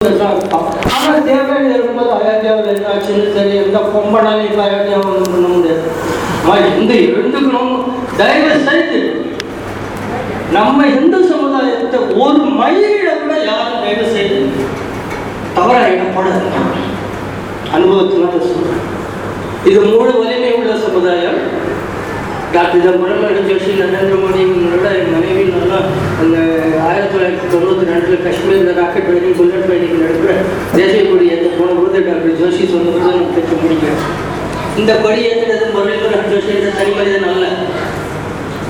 தான் இருப்பான் ஆனால் தேவையான இருக்கும்போது அயோத்தியாவில் என்னாச்சுன்னு சரி எந்த பொம்பனாலும் இப்போ அயோத்தியாவை ஒன்றும் பண்ண முடியாது அவன் இந்து எழுந்துக்கணும் தயவு செய்து நம்ம இந்து சமுதாயத்தை ஒரு மயிலை கூட யாரும் தயவு செய்து தவறாக இடப்படாது அனுபவத்தினால சொல்றேன். இது முழு வலிமை உள்ள சமுதாயம். டாக்டர் ஜம்பரம் ஜோஷி நரேந்திர மோடி இவங்களோட என் மனைவி நல்லா அந்த ஆயிரத்தி தொள்ளாயிரத்தி தொண்ணூற்றி ரெண்டில் காஷ்மீரில் ராக்கெட் பயணி புல்லட் பயணிக்கு நடக்கிற தேசிய கொடி ஏற்ற போன போது டாக்டர் ஜோஷி சொன்னது தான் நான் பெற்று முடிக்கிறேன் இந்த கொடி ஏற்றது முரளிதரன் ஜோஷி என்ற தனி மனிதன் அல்ல.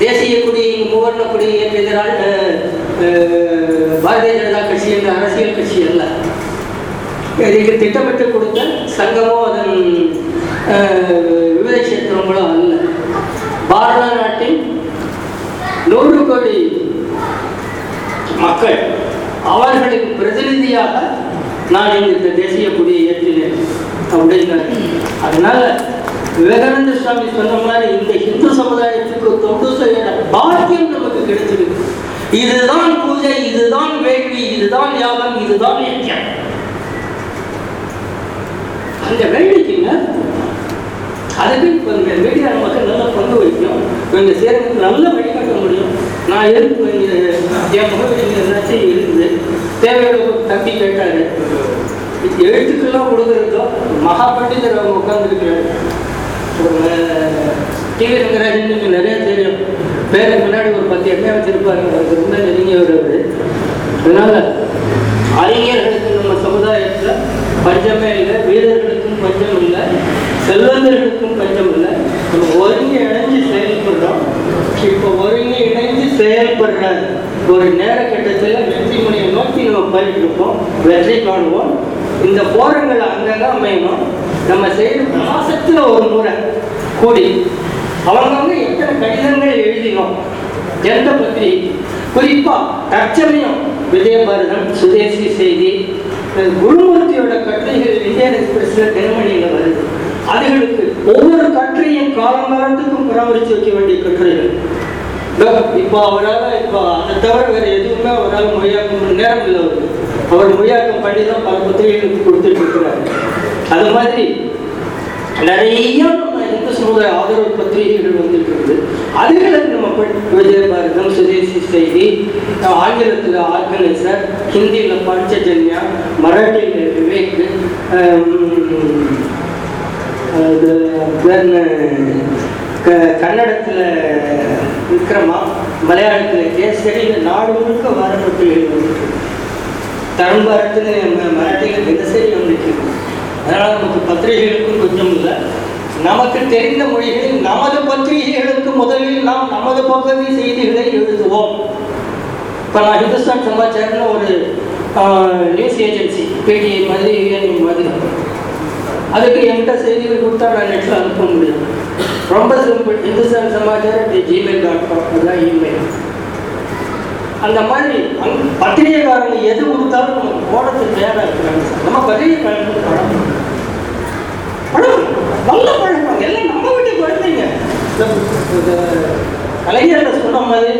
தேசிய கொடி மூவர்ண கொடி ஏற்றியதனால் பாரதிய ஜனதா கட்சி என்ற அரசியல் கட்சி அல்ல. இதுக்கு திட்டமிட்டு கொடுத்த சங்கமோ அதன் அஹ், விவத அல்ல. பாரத நாட்டின் நூறு கோடி மக்கள் அவர்களின் பிரதிநிதியாக நான் இந்த தேசிய கொடியை ஏற்றினேன். அப்படின்னாரு அதனால விவேகானந்த சுவாமி சொன்ன மாதிரி இந்த இந்து சமுதாயத்துக்கு தொண்டு செய்ய பாக்கியம் நமக்கு கிடைச்சிருக்கு. இதுதான் பூஜை இதுதான் வேள்வி இதுதான் யாகம் இதுதான் யஜ்யம். அந்த வேள்விக்குங்க அதுக்கு இப்போ இந்த மீடியா மக்கள் நல்ல பங்கு வைக்கும் கொஞ்சம் சேர்ந்து நல்ல வழிகாட்ட முடியும். நான் எதுக்கு என் முகவரி ஏதாச்சும் இருக்குது தேவையோட தம்பி கேட்டாரு. எழுத்துக்கெல்லாம் கொடுக்குறதோ மகா பண்டிதர் அவங்க உட்காந்துருக்கிறாரு டிவி ரங்கராஜனுக்கு நிறைய தெரியும். பேருக்கு முன்னாடி ஒரு பத்து எண்ணெய் வச்சிருப்பாரு. அவருக்கு ரொம்ப நெருங்கியவர் அவரு. அதனால அறிஞர்களுக்கு நம்ம சமுதாயத்தில் பஞ்சமே இல்லை வீரர்களுக்கும் பஞ்சம் இல்லை செல்வந்தர்களுக்கும் பஞ்சம் இல்லை. ஒருங்கி இணைஞ்சு செயல்படுறோம். இப்போ ஒருங்கி இணைஞ்சு செயல்படுற ஒரு நேரக்கட்டத்தில் வெற்றி முனையை நோக்கி நம்ம போயிட்டு இருப்போம் வெற்றி காணுவோம். இந்த போரங்கள் அங்கங்கே அமையணும். நம்ம செய்கிற மாசத்தில் ஒரு முறை கூடி அவங்கவுங்க எத்தனை கடிதங்கள் எழுதினோம். எந்த பற்றி குறிப்பா தற்சமயம் விஜயபாரதம் சுதேசி செய்தி குருமூர்த்தியோட கட்டுரைகள் விஜயன் எக்ஸ்பிரஸ்ல தென்மணியில வருது. அதுகளுக்கு ஒவ்வொரு கட்டுரையும் காலங்காலத்துக்கும் பராமரித்து வைக்க வேண்டிய கட்டுரைகள். இப்போ அவரால் இப்போ அதை தவிர வேற எதுவுமே அவரால் மொழியாக்கம் நேரம் இல்லை அவருக்கு. அவர் மொழியாக்கம் பண்ணி தான் பல புத்தகங்களுக்கு கொடுத்துட்டு இருக்கிறார். அது மாதிரி நிறைய சமுதாய ஆதரவு பத்திரிகைகள் வந்துட்டு இருக்குது அதுகளை நம்ம விஜயபாரதம் சுதேசி செய்தி ஆங்கிலத்தில் ஆர்கனைசர் ஹிந்தியில் பஞ்சஜன்யா மராட்டியில் விவேக் க- கன்னடத்தில் விக்ரமா மலையாளத்தில் கேசரி நாடு முழுக்க வார பத்திரிகைகள் வந்துட்டு தரும் பாரத்தில் பாரத்னு மராட்டியில் தினசரி வந்துட்டு இருக்கு. அதனால் நமக்கு பத்திரிகைகளுக்கும் கொஞ்சம் இல்லை. நமக்கு தெரிந்த மொழிகளில் நமது பத்திரிகைகளுக்கு முதலில் நாம் நமது பகுதி செய்திகளை எழுதுவோம். இப்போ நான் ஹிந்துஸ்தான் சமாச்சாரம்னு ஒரு நியூஸ் ஏஜென்சி பிடிஐ மாதிரி யூஎன்ஐ மாதிரி. அதுக்கு என்கிட்ட செய்திகள் கொடுத்தா நான் நெட்டில் அனுப்ப முடியும் ரொம்ப சிம்பிள் ஹிந்துஸ்தான் சமாச்சாரம் ஜிமெயில் டாட் காம் அதுதான் இமெயில் அந்த மாதிரி அங் பத்திரிகைக்காரங்க எது கொடுத்தாலும் நமக்கு போடுறதுக்கு தேவை இருக்கிறாங்க சார். நம்ம பத்திரிகைக்காரங்களுக்கு படம் படம் நல்ல பழக்கம். எல்லாம் நம்ம வீட்டு குழந்தைங்க கலைஞர்கள் சொன்ன மாதிரி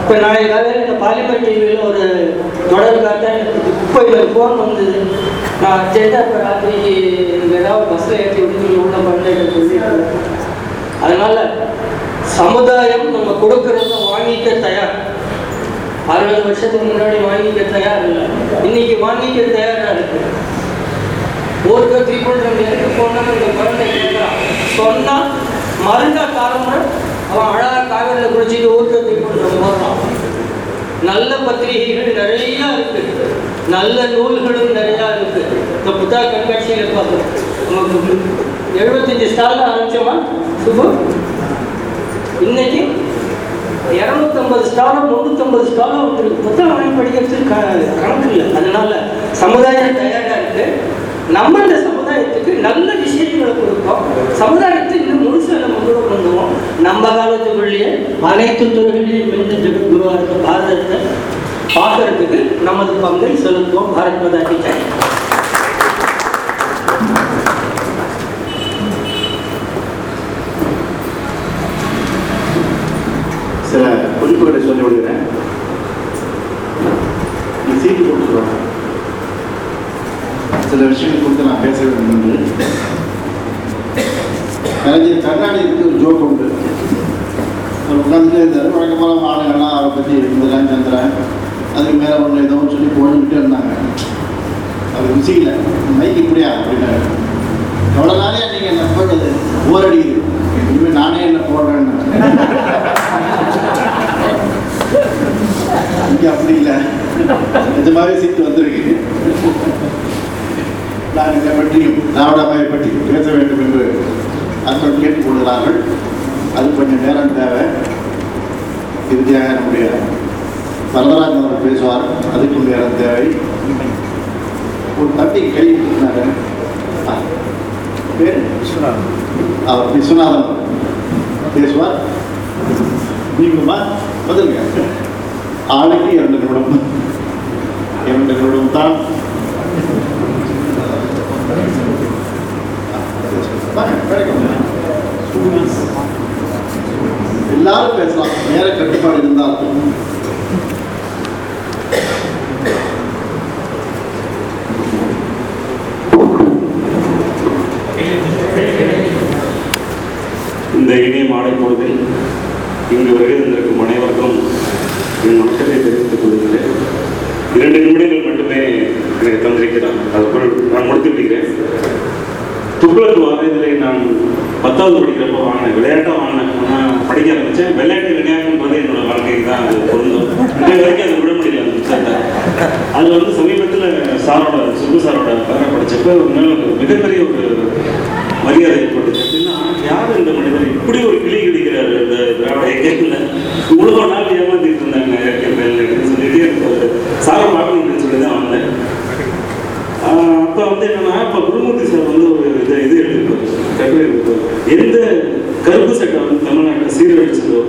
இப்போ நாளை காலையில் இந்த பாலிமர் டிவியில் ஒரு தொடர் காத்த இப்போ எனக்கு ஃபோன் வந்தது. நான் அர்ஜென்ட்டாக இப்போ ராத்திரி எனக்கு ஏதாவது பஸ்ஸில் ஏற்றி விட்டு நீங்கள் உள்ள பண்ண சொல்லி அதனால் சமுதாயம் நம்ம கொடுக்கறத வாங்கிக்க தயார். அறுபது வருஷத்துக்கு முன்னாடி வாங்கிக்க தயார் இல்லை. இன்னைக்கு வாங்கிக்க தயாரா இருக்கு ஊருக்கு திருப்பூர் எதுக்கு போனா இந்த குழந்தை கேட்கறான் சொன்னால் மறுநாள் காலமுறை அவன் அழகா காவிரியில் குளிச்சுட்டு ஊருக்கு திருப்பூர் போடுறான். நல்ல பத்திரிகைகள் நிறையா இருக்குது நல்ல நூல்களும் நிறையா இருக்குது இந்த புத்தக கண்காட்சியில பார்க்கணும். நமக்கு எழுபத்தஞ்சு ஸ்டாலில் ஆரம்பிச்சோமா? சுபம் இன்னைக்கு இரநூத்தம்பது ஸ்டாலும் முந்நூற்றம்பது ஸ்டாலும் வந்துருக்கு. புத்தகம் வாங்கி படிக்கிறதுக்கு க- கணக்கு இல்லை. அதனால் சமுதாயம் தயாராக இருக்குது நம்ம இந்த சமுதாயத்துக்கு நல்ல விஷயங்களை கொடுப்போம் சமுதாயத்தை இன்னும் முழுசாக நம்ம கூட பண்ணுவோம் நம்ம காலத்துக்குள்ளேயே அனைத்து துறைகளிலும் மிகுந்த குருவாக இருக்க பாரதத்தை பார்க்கறதுக்கு நமது பங்கை செலுத்துவோம். பாரத் மாதா கி ஜெய் சில குறிப்புகளை சொல்லி விடுகிறேன் நீ சீட்டு கொடுத்துருவாங்க சில விஷயங்கள் குறித்து நான் பேச வேண்டும் என்று கண்ணாடி கருணாநிதிக்கு ஒரு ஜோக் உண்டு. உட்காந்துட்டே இருந்தார். வழக்கமான ஆளுங்கள்லாம் அவரை பற்றி இருந்தலாம் சந்திரன் அதுக்கு மேலே ஒன்று ஏதோ சொல்லி போட்டுக்கிட்டே இருந்தாங்க. அவர் ருசிக்கல. மைக் இப்படியா? அப்படின்னாரு. எவ்வளோ நாளே நீங்கள் என்ன போடுறது? போர் அடிக்குது. இனிமேல் நானே என்ன போடுறேன்னு. இங்கே அப்படி இல்லை. நிஜமாவே சீட்டு வந்திருக்கு. நான் இதை பற்றியும் திராவிடமாவை பற்றி பேச வேண்டும் என்று அன்பர்கள் கேட்டுக்கொள்கிறார்கள் அது கொஞ்சம் நேரம் தேவை. இறுதியாக நம்முடைய வரதராஜன் அவர்கள் பேசுவார். அதுக்கும் நேரம் தேவை. ஒரு தம்பி கை பேர்? அவர் விஸ்வநாதன் பேசுவார். நீங்களுமா பதிலுங்க ஆளுக்கு இரண்டு நிமிடம். இரண்டு நிமிடம் தான். வாங்க, கிடைக்கும். எல்லாரும் பேசலாம். நேர கட்டுப்பாடு இருந்தால் இந்த இணைய மாலை பொழுதில் இங்கு வருகை தந்திருக்கும் அனைவருக்கும் என் வணக்கத்தை தெரிவித்துக் கொள்கிறேன். இரண்டு நிமிடங்கள் மட்டுமே எனக்கு தந்திருக்கிறார். அதுக்குள் நான் முடித்து விடுகிறேன் துக்ளக் வாரதிலே நான் பத்தாவது படிக்கிறப்ப வாங்கினேன் விளையாட்டாக வாங்கினேன் நான் படிக்க ஆரம்பித்தேன் விளையாட்டு விளையாட்டுன்றது என்னோட வாழ்க்கைக்கு தான் அது பொருந்தும். இன்னை வரைக்கும் அது விட முடியல அந்த புத்தகத்தை. அது வந்து சமீபத்தில் சாரோட சுப்பு சாரோட பேரை படித்தப்ப உண்மையில ஒரு மிகப்பெரிய ஒரு மரியாதை ஏற்பட்டுச்சு அப்படின்னா யார் இந்த மனிதர்? இப்படி ஒரு கிளி கிடைக்கிறாரு இந்த திராவிட இயக்கத்தில். இவ்வளோ நாள் ஏமாத்திட்டு இருந்தாங்க இயக்கத்தில் சொல்லிட்டு எனக்கு ஒரு சாரை பார்க்கணும்னு சொல்லி தான் வந்தேன். அப்போ வந்து என்னன்னா இப்போ குருமூர்த்தி சார் வந்து ஒரு இது இது எடுத்துருப்பாரு. கட்டுரை எந்த கருப்பு சட்டை வந்து தமிழ்நாட்டில் சீரழிச்சதோ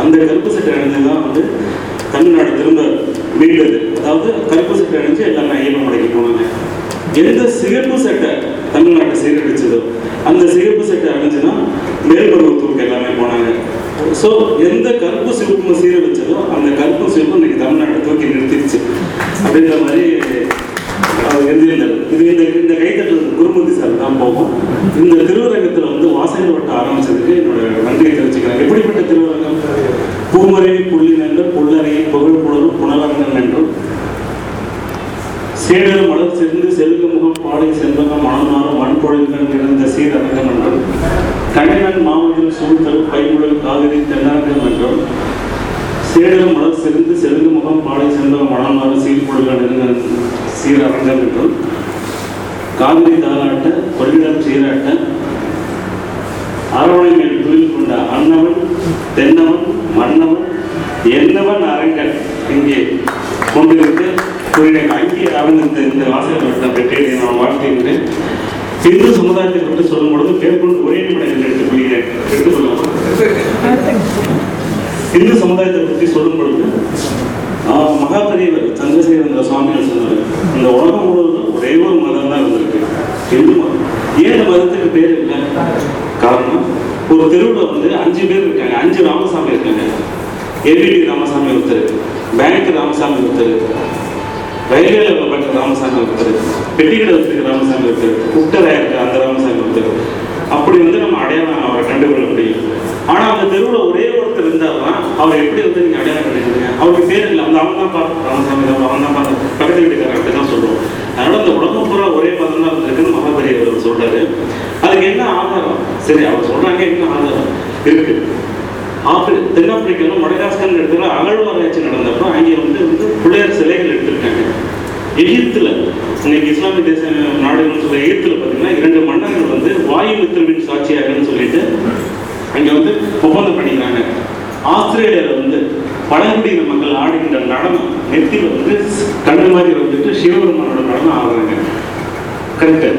அந்த கருப்பு சட்டை அணிஞ்சு தான் வந்து தமிழ்நாடு திரும்ப மீண்டது. அதாவது கருப்பு சட்டை அணிஞ்சு எல்லாமே ஐயப்ப மலைக்கு போனாங்க. எந்த சிகப்பு சட்டை தமிழ்நாட்டை சீரழிச்சதோ அந்த சிகப்பு சட்டை அணிஞ்சு தான் மேல்பருவத்தூருக்கு எல்லாமே போனாங்க. ஸோ எந்த கருப்பு சிவப்பு சீரழிச்சதோ அந்த கருப்பு சிவப்பு இன்னைக்கு தமிழ்நாட்டை தூக்கி நிறுத்திடுச்சு அப்படின்ற மாதிரி எழுதியிருந்தார். இது இந்த இந்த கைத்தட்டல் குருமூர்த்தி சார் தான் போகும். இந்த திருவரங்கத்தில் வந்து வாசகர் வட்டம் ஆரம்பிச்சதுக்கு என்னோட நன்றியை தெரிவிச்சுக்கிறேன். எப்படிப்பட்ட திருவரங்கம்? பூமறை புள்ளினென்று புல்லறையை புகழ் புலரும் புனரங்கன் என்றும். சேடல் மலர் சிறந்து செல்க முகம் பாடை செல்வகம் மணமாறும் மண்பொழில்கள் நிறைந்த சீரரங்கம் என்றும். கண்ணன் மாமனில் சூழ்தல் பைமுழல் காவிரி தென்னரங்கம் என்றும். சேடல் மலர் சிறந்து செல்கு முகம் பாடை சென்ற மணமாறு சீர்பொழுகள் நிறைந்த சீரரங்கம் என்றும் காவிரி தாளாட்ட கொள்ளிடம் சீராட்ட அரவணை மேல் துயில் கொண்ட அன்னவன் தென்னவன் மன்னவன் என்னவன் அரங்கன் இங்கே கொண்டிருக்க கூறினேன் அங்கே அவன் இந்த இந்த வட்டம் பெற்றேன் நான் வாழ்த்துகின்றேன். இந்து சமுதாயத்தை பற்றி சொல்லும் பொழுது மேற்கொண்டு ஒரே நிமிடம் எடுத்துக்கொள்கிறேன் எடுத்துக்கொள்ளலாம் இந்து சமுதாயத்தை பற்றி சொல்லும் பொழுது மகாபெரியவர் சந்திரசேகர சுவாமிகள் சொன்னார். இந்த உலகம் முழுவதும் ஒரே ஒரு மதம் தான் இருந்திருக்கு. இந்து மதம். ஏன் இந்த மதத்துக்கு பேர் இல்லை? காரணம் ஒரு தெருவில் வந்து அஞ்சு பேர் இருக்காங்க. அஞ்சு ராமசாமி இருக்காங்க. ஏபிடி ராமசாமி ஒருத்தர் பேங்க் ராமசாமி ஒருத்தர் ரயில்வேல பட்ட ராமசாமி ஒருத்தர் பெட்டிக்கடை வச்சிருக்க ராமசாமி ஒருத்தர் குட்டராக இருக்க அந்த ராமசாமி ஒருத்தர். அப்படி வந்து நம்ம அடையாளம் அவரை கண்டுகொள்ள முடியும். ஆனா அந்த தெருவுல ஒரே ஒருத்தர் இருந்தாருன்னா அவர் எப்படி வந்து நீங்க அடையாளம் கிடைக்கிறீங்க அவருக்கு பேர் இல்லை. அந்த அவன் தான் பார்த்து ராமசாமி அவன் தான் பார்த்து பக்கத்து வீட்டுக்காரன் அப்படி தான் சொல்லுவோம் அதனால அந்த உடம்பு பூரா ஒரே பதம் தான் இருந்திருக்குன்னு மகாபெரியவர் சொல்றாரு. அதுக்கு என்ன ஆதாரம்? சரி அவர் சொல்றாங்க என்ன ஆதாரம்? இருக்கு. ஆப்பிரி தென்னாப்பிரிக்காவில் மடகாஸ்கர் இடத்துல அகழ்வாராய்ச்சி நடந்தப்போ அங்கே வந்து வந்து பிள்ளையார் சிலைகள் எடுத்திருக்காங்க. எகிப்துல. இன்னைக்கு இஸ்லாமிய தேச நாடுகள்னு சொல்ற எகிப்துல பார்த்தீங்கன்னா இரண்டு மன்னர்கள் வந்து வாயு மித்திரவின் சாட்சியாகன்னு சொல்லிட்டு அங்க வந்து ஒப்பந்தம் பண்ணிக்கிறாங்க. ஆஸ்திரேலியால வந்து பழங்குடியின மக்கள் ஆடுகின்ற நடனம் நெத்தியில வந்து கண்ணு மாதிரி வந்துட்டு சிவபெருமானோட நடனம் ஆடுறாங்க. கரெக்டு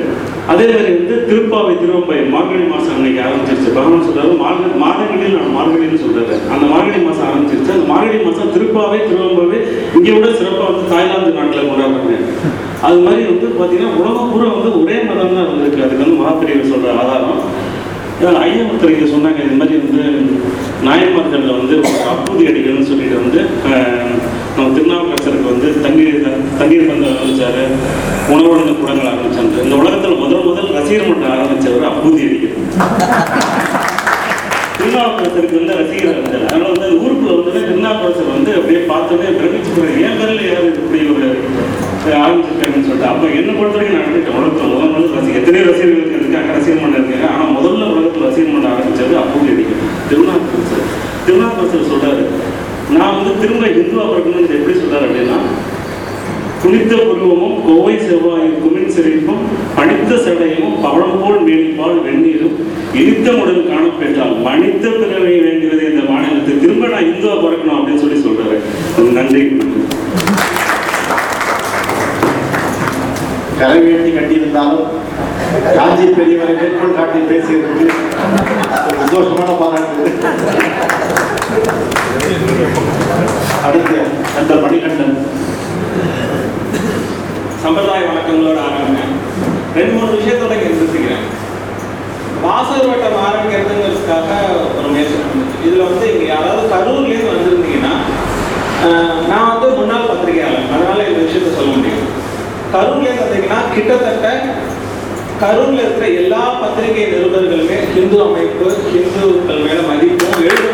அதே மாதிரி வந்து திருப்பாவை திருவம்பை மார்கழி மாசம் அன்னைக்கு ஆரம்பிச்சிருச்சு. பகவான் சொல்றாரு மார்கழி மாதங்களில் நான் மார்கழின்னு சொல்றாரு அந்த மார்கழி மாசம் ஆரம்பிச்சிருச்சு அந்த மார்கழி மாசம் திருப்பாவை திருவம்பாவை இங்கே விட சிறப்பாக வந்து தாய்லாந்து நாட்டில் கொண்டாடுறாங்க அது மாதிரி வந்து பார்த்தீங்கன்னா உலகம் பூரா வந்து ஒரே மதம் தான் இருந்திருக்கு. அதுக்கு வந்து மகாபிரிவர் சொல்கிற ஆதாரம். ஏன்னா ஐயா ஒருத்தர் இங்கே சொன்னாங்க இது மாதிரி வந்து நாயன்மார்களில் வந்து ஒரு அப்பூதி அடிகள்னு சொல்லிட்டு வந்து நம்ம திருநாவுக்கரசருக்கு வந்து தண்ணீர் த- தண்ணீர் பந்து ஆரம்பித்தார் உணவழந்த கூடங்கள் ஆரம்பிச்சாரு இந்த உலகத்தில் முதல் முதல் ரசிகர் மன்றம் ஆரம்பித்தவர் அப்பூதி அடிகள். திருநாவுக்கரசருக்கு வந்து ரசிகர் இருந்தார் அதனால வந்து ஊருக்குள்ள வந்து திருநாவுக்கரசர் வந்து அப்படியே பார்த்தோன்னே பிரமிச்சு போய் என் பேரில் யார் இப்படி ஒரு ஆரம்பிச்சிருக்காங்கன்னு சொல்லிட்டு அப்போ என்ன பொறுத்த வரைக்கும் நான் நினைக்கிறேன் உலகத்தில் முதல் முதல் ரசிகர் எத்தனையோ ரசிகர்கள் இருக்காங்க ரசிகர் மன்றம் இருக்காங்க. ஆனால் முதல்ல உலகத்தில் ரசிகர் மன்றம் ஆரம்பிச்சது அப்போது அடிக்கும் திருநாவுக்கரசர். திருநாவுக்கரசர் சொல்றாரு நான் வந்து திரும்ப இந்துவா பிறக்கணும்னு எப்படி சொல்றாரு அப்படின்னா குளித்த புருவமும் கோவை செவ்வாயும் குமின் சிரிப்பும் பணித்த சடையமும் பவளம் போல் மேலிப்பால் வெந்நீரும் இனித்த உடல் காணப்பெற்றால் மனித பிறவை வேண்டியது இந்த மாநிலத்தை திரும்ப நான் இந்துவா பிறக்கணும் அப்படின்னு சொல்லி சொல்றாரு. நன்றி. கரை வேட்டி கட்டியிருந்தாலும் காஞ்சி பெரியவரை மேற்கோள் காட்டி பேசியதற்கு சந்தோஷமான பாராட்டு. அடுத்து அந்த மணிகண்டன். சம்பிரதாய வழக்கங்களோட ஆரம்பிங்க ரெண்டு மூணு விஷயத்தோட இங்க நிறுத்திக்கிறேன் வாசல் வட்டம் ஆரம்பிக்கிறதுங்கிறதுக்காக ஒரு முயற்சி நடந்துச்சு. வந்து இங்கே யாராவது கரூர்லேருந்து வந்திருந்தீங்கன்னா நான் வந்து முன்னாள் பத்திரிகையாளர். அதனால் இந்த விஷயத்த சொல்ல முடியும். கரூர்லேருந்து வந்தீங்கன்னா கிட்டத்தட்ட கரூரில் இருக்கிற எல்லா பத்திரிகை நிருபர்களுமே ஹிந்து அமைப்பு ஹிந்துக்கள் மேல மதிப்பும் எழுத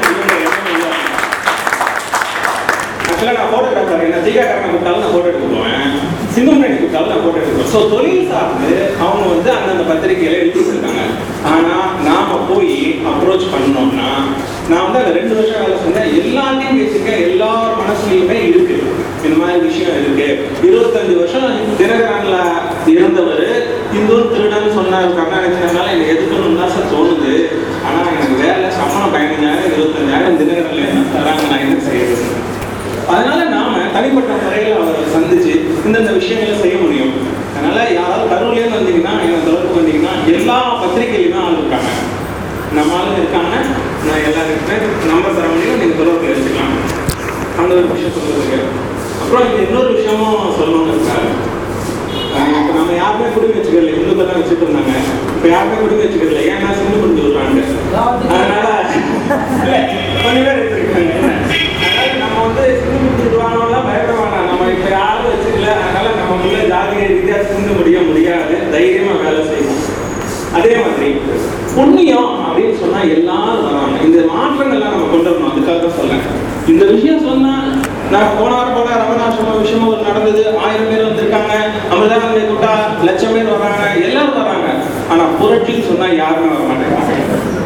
ஆக்சுவலாக நான் ஃபோட்டோகிராஃபர் என்ன ஜிகாக்காரனை நான் ஃபோட்டோ எடுக்க போவேன். சிங்கம்னடி கூப்பிட்டாலும் நான் போட்டு எடுக்கிறோம் ஸோ தொழில் சார்ந்து அவங்க வந்து அந்தந்த பத்திரிகையில எழுதிட்டு இருக்காங்க ஆனால் நாம் போய் அப்ரோச் பண்ணோம்னா நான் வந்து அந்த ரெண்டு வருஷம் வேலை சொன்னேன் எல்லாத்தையும் பேசியிருக்கேன் எல்லார் மனசுலையுமே இருக்கு. இந்த மாதிரி விஷயம் இருக்கு. இருபத்தஞ்சு வருஷம் தினகரன்ல இருந்தவர் இந்து திருடன் சொன்னார் கர்நாடகனால எனக்கு எதுக்கணும்னு தான் சார் தோணுது. ஆனால் எனக்கு வேலை சம்பளம் பதினஞ்சாயிரம் இருபத்தஞ்சாயிரம் தினகரன்ல என்ன தராங்க நான் என்ன செய்யறது? அதனால நாம தனிப்பட்ட முறையில் அவரை சந்திச்சு இந்தந்த விஷயங்களை செய்ய முடியும். அதனால யாராவது கரூர்லேருந்து வந்தீங்கன்னா என்ன தொடர்பு வந்தீங்கன்னா எல்லா பத்திரிகையிலுமே ஆள் இருக்காங்க. நம்ம ஆளுங்க இருக்காங்க நான் எல்லாருக்குமே நம்பர் தர முடியும் நீங்க தொடர்பு எடுத்துக்கலாம். அந்த ஒரு விஷயம் சொல்றதுக்கு. அப்புறம் இந்த இன்னொரு விஷயமும் சொல்லணும்னு இருக்காரு. இப்போ நம்ம யாருமே குடும்பம் வச்சுக்கல. இந்துக்கள் தான் வச்சுட்டு இருந்தாங்க. இப்போ யாருமே குடும்பம் வச்சுக்கல. ஏன்னா சிந்து புரிஞ்சு விடுறாங்க அதனால கொஞ்சம் பேர் எடுத்துருக்காங்க. நம்ம வந்து சிந்து புரிஞ்சு பயப்பட வேண்டாம் நம்ம இப்போ யாரும் வச்சுக்கல. அதனால நம்ம உள்ள ஜாதிய ரீதியாக சிந்து முடிய முடியாது. தைரியமா வேலை செய்யணும் அதே மாதிரி புண்ணியம் அப்படின்னு சொன்னா எல்லாரும் வராங்க. இந்த மாற்றங்கள்லாம் நம்ம கொண்டு வரணும். அதுக்காக தான் சொல்றேன். இந்த விஷயம் சொன்னா நான் போனார் வாரம் போல ரமணாசிரம விஷயமா ஒரு நடந்தது. ஆயிரம் பேர் வந்திருக்காங்க. அமிர்தானந்தை கூட்டா லட்சம் பேர் வராங்க. எல்லாரும் வராங்க. ஆனா புரட்சின்னு சொன்னா யாருமே வர மாட்டேங்கிறாங்க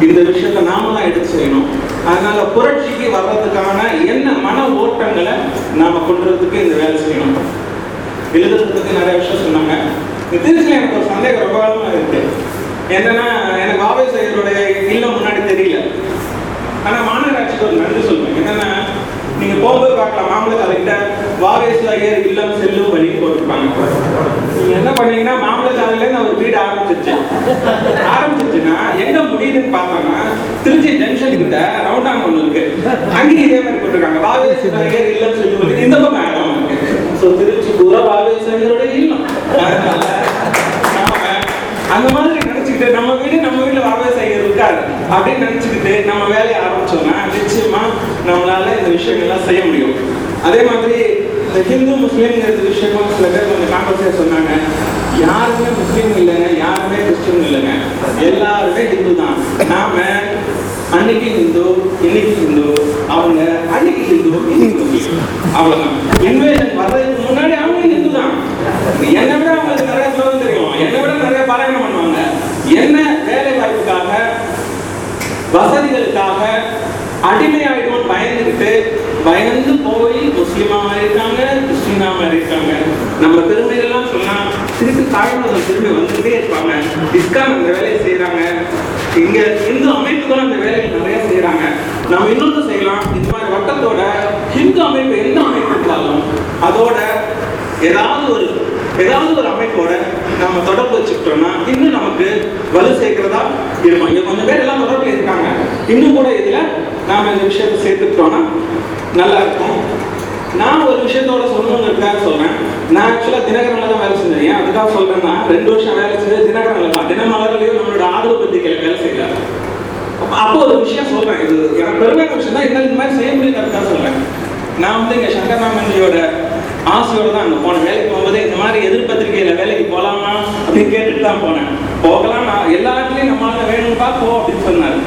இந்த விஷயத்த நாம தான் எடுத்து செய்யணும். அதனால புரட்சிக்கு வர்றதுக்கான என்ன மன ஓட்டங்களை நாம கொண்டுறதுக்கு இந்த வேலை செய்யணும். எழுதுறதுக்கு நிறைய விஷயம் சொன்னாங்க. இந்த திருச்சியில் எனக்கு ஒரு சந்தேகம் ரொம்ப காலமா இருக்கு. என்னன்னா எனக்கு ஆவேஸ் ஐயருடைய இல்லம் முன்னாடி தெரியல. ஆனா மாநகராட்சிக்கு ஒரு நன்றி சொல்லுவேன் என்னன்னா நீங்க போகும்போது பார்க்கலாம். மாம்பழத்தாலைகிட்ட வாவேசு ஐயர் இல்லம் செல்லும் வழி போட்டிருப்பாங்க. நீங்க என்ன பண்ணீங்கன்னா மாம்பழத்தாலையில இருந்து அவர் வீடு ஆரம்பிச்சிச்சு ஆரம்பிச்சிச்சுன்னா எங்க முடியுதுன்னு பார்த்தோம்னா திருச்சி ஜங்ஷன் கிட்ட ரவுண்டாங் ஒன்று இருக்கு. அங்கேயும் இதே மாதிரி போட்டிருக்காங்க. வாவேசு ஐயர் இல்லம் செல்லும் வழி. இந்த பக்கம் இடம் இருக்கு ஸோ திருச்சி பூரா வாவேசு ஐயரோட இல்லம். அதனால அந்த மாதிரி நினைச்சுக்கிட்டு நம்ம வீடு நம்ம வீட்டுல வரவே செய்ய இருக்காரு அப்படின்னு நினைச்சுக்கிட்டு நம்ம வேலையை ஆரம்பிச்சோம்னா நிச்சயமா நம்மளால இந்த விஷயங்கள்லாம் செய்ய முடியும். அதே மாதிரி இந்த ஹிந்து முஸ்லீம்ங்கிறது விஷயமும் சில பேர் கொஞ்சம் கான்வர்சே சொன்னாங்க. யாருமே முஸ்லீம் இல்லைங்க யாருமே கிறிஸ்டின் இல்லைங்க. எல்லாருமே ஹிந்து தான். நாம அன்னைக்கு ஹிந்து இன்னைக்கு ஹிந்து அவங்க அன்னைக்கு ஹிந்து இன்னைக்கு அவ்வளவுதான். இன்வேஷன் வர்றதுக்கு முன்னாடி அவங்க ஹிந்து தான். என்னை விட அவங்களுக்கு நிறைய சொல்ல தெரியும். என்னை விட நிறைய பாராயணம் பண்ணுவாங்க. என்ன வேலை வாய்ப்புக்காக வசதிகளுக்காக அடிமையாயிடுவோம் பயந்துக்கிட்டு பயந்து போய் முஸ்லீமா மாறியிருக்காங்க கிறிஸ்டினா மாறியிருக்காங்க நம்ம பெருமைகள்லாம் சொன்னா திருப்பி தாய்மதம் திரும்பி வந்துட்டே இருப்பாங்க. இஸ்கான் அந்த வேலையை செய்யறாங்க இங்க இந்து அமைப்புகள் அந்த வேலைகள் நிறைய செய்யறாங்க நம்ம இன்னொன்று செய்யலாம். இந்த மாதிரி வட்டத்தோட ஹிந்து அமைப்பு எந்த அமைப்பு இருந்தாலும் அதோட ஏதாவது ஒரு ஏதாவது ஒரு அமைப்போட நம்ம தொடர்பு வச்சுக்கிட்டோம்னா இன்னும் நமக்கு வலு சேர்க்கிறதா இருக்கும்? இங்க கொஞ்சம் பேர் எல்லாம் தொடர்புல இருக்காங்க. இன்னும் கூட இதுல நாம இந்த விஷயத்தை சேர்த்துக்கிட்டோம்னா நல்லா இருக்கும். நான் ஒரு விஷயத்தோட சொல்லணுங்கிறதுக்காக சொல்றேன். நான் ஆக்சுவலா தினகரன்ல தான் வேலை செஞ்சேன். ஏன்? அதுக்காக சொல்றேன்னா ரெண்டு வருஷம் வேலை செஞ்சது தினகரன்ல தான். தினமலர்லயும் நம்மளோட ஆதரவு பத்திரிகையில வேலை செய்யல. அப்போ ஒரு விஷயம் சொல்றேன். இது எனக்கு பெருமையான விஷயம் தான். இந்த மாதிரி செய்ய முடியுங்கிறதுக்காக சொல்றேன். நான் வந்து இங்க சங்கர் ராமன்ஜியோட ஆசையோடு தான் அங்கே போனேன். வேலைக்கு போகும்போது இந்த மாதிரி எதிர்பத்திரிக்கையில் வேலைக்கு போகலாமா அப்படின்னு கேட்டுட்டு தான் போனேன். போகலாம் நான் எல்லா இடத்துலையும் நம்மளால வேணும்ப்பா போ அப்படின்னு சொன்னார்.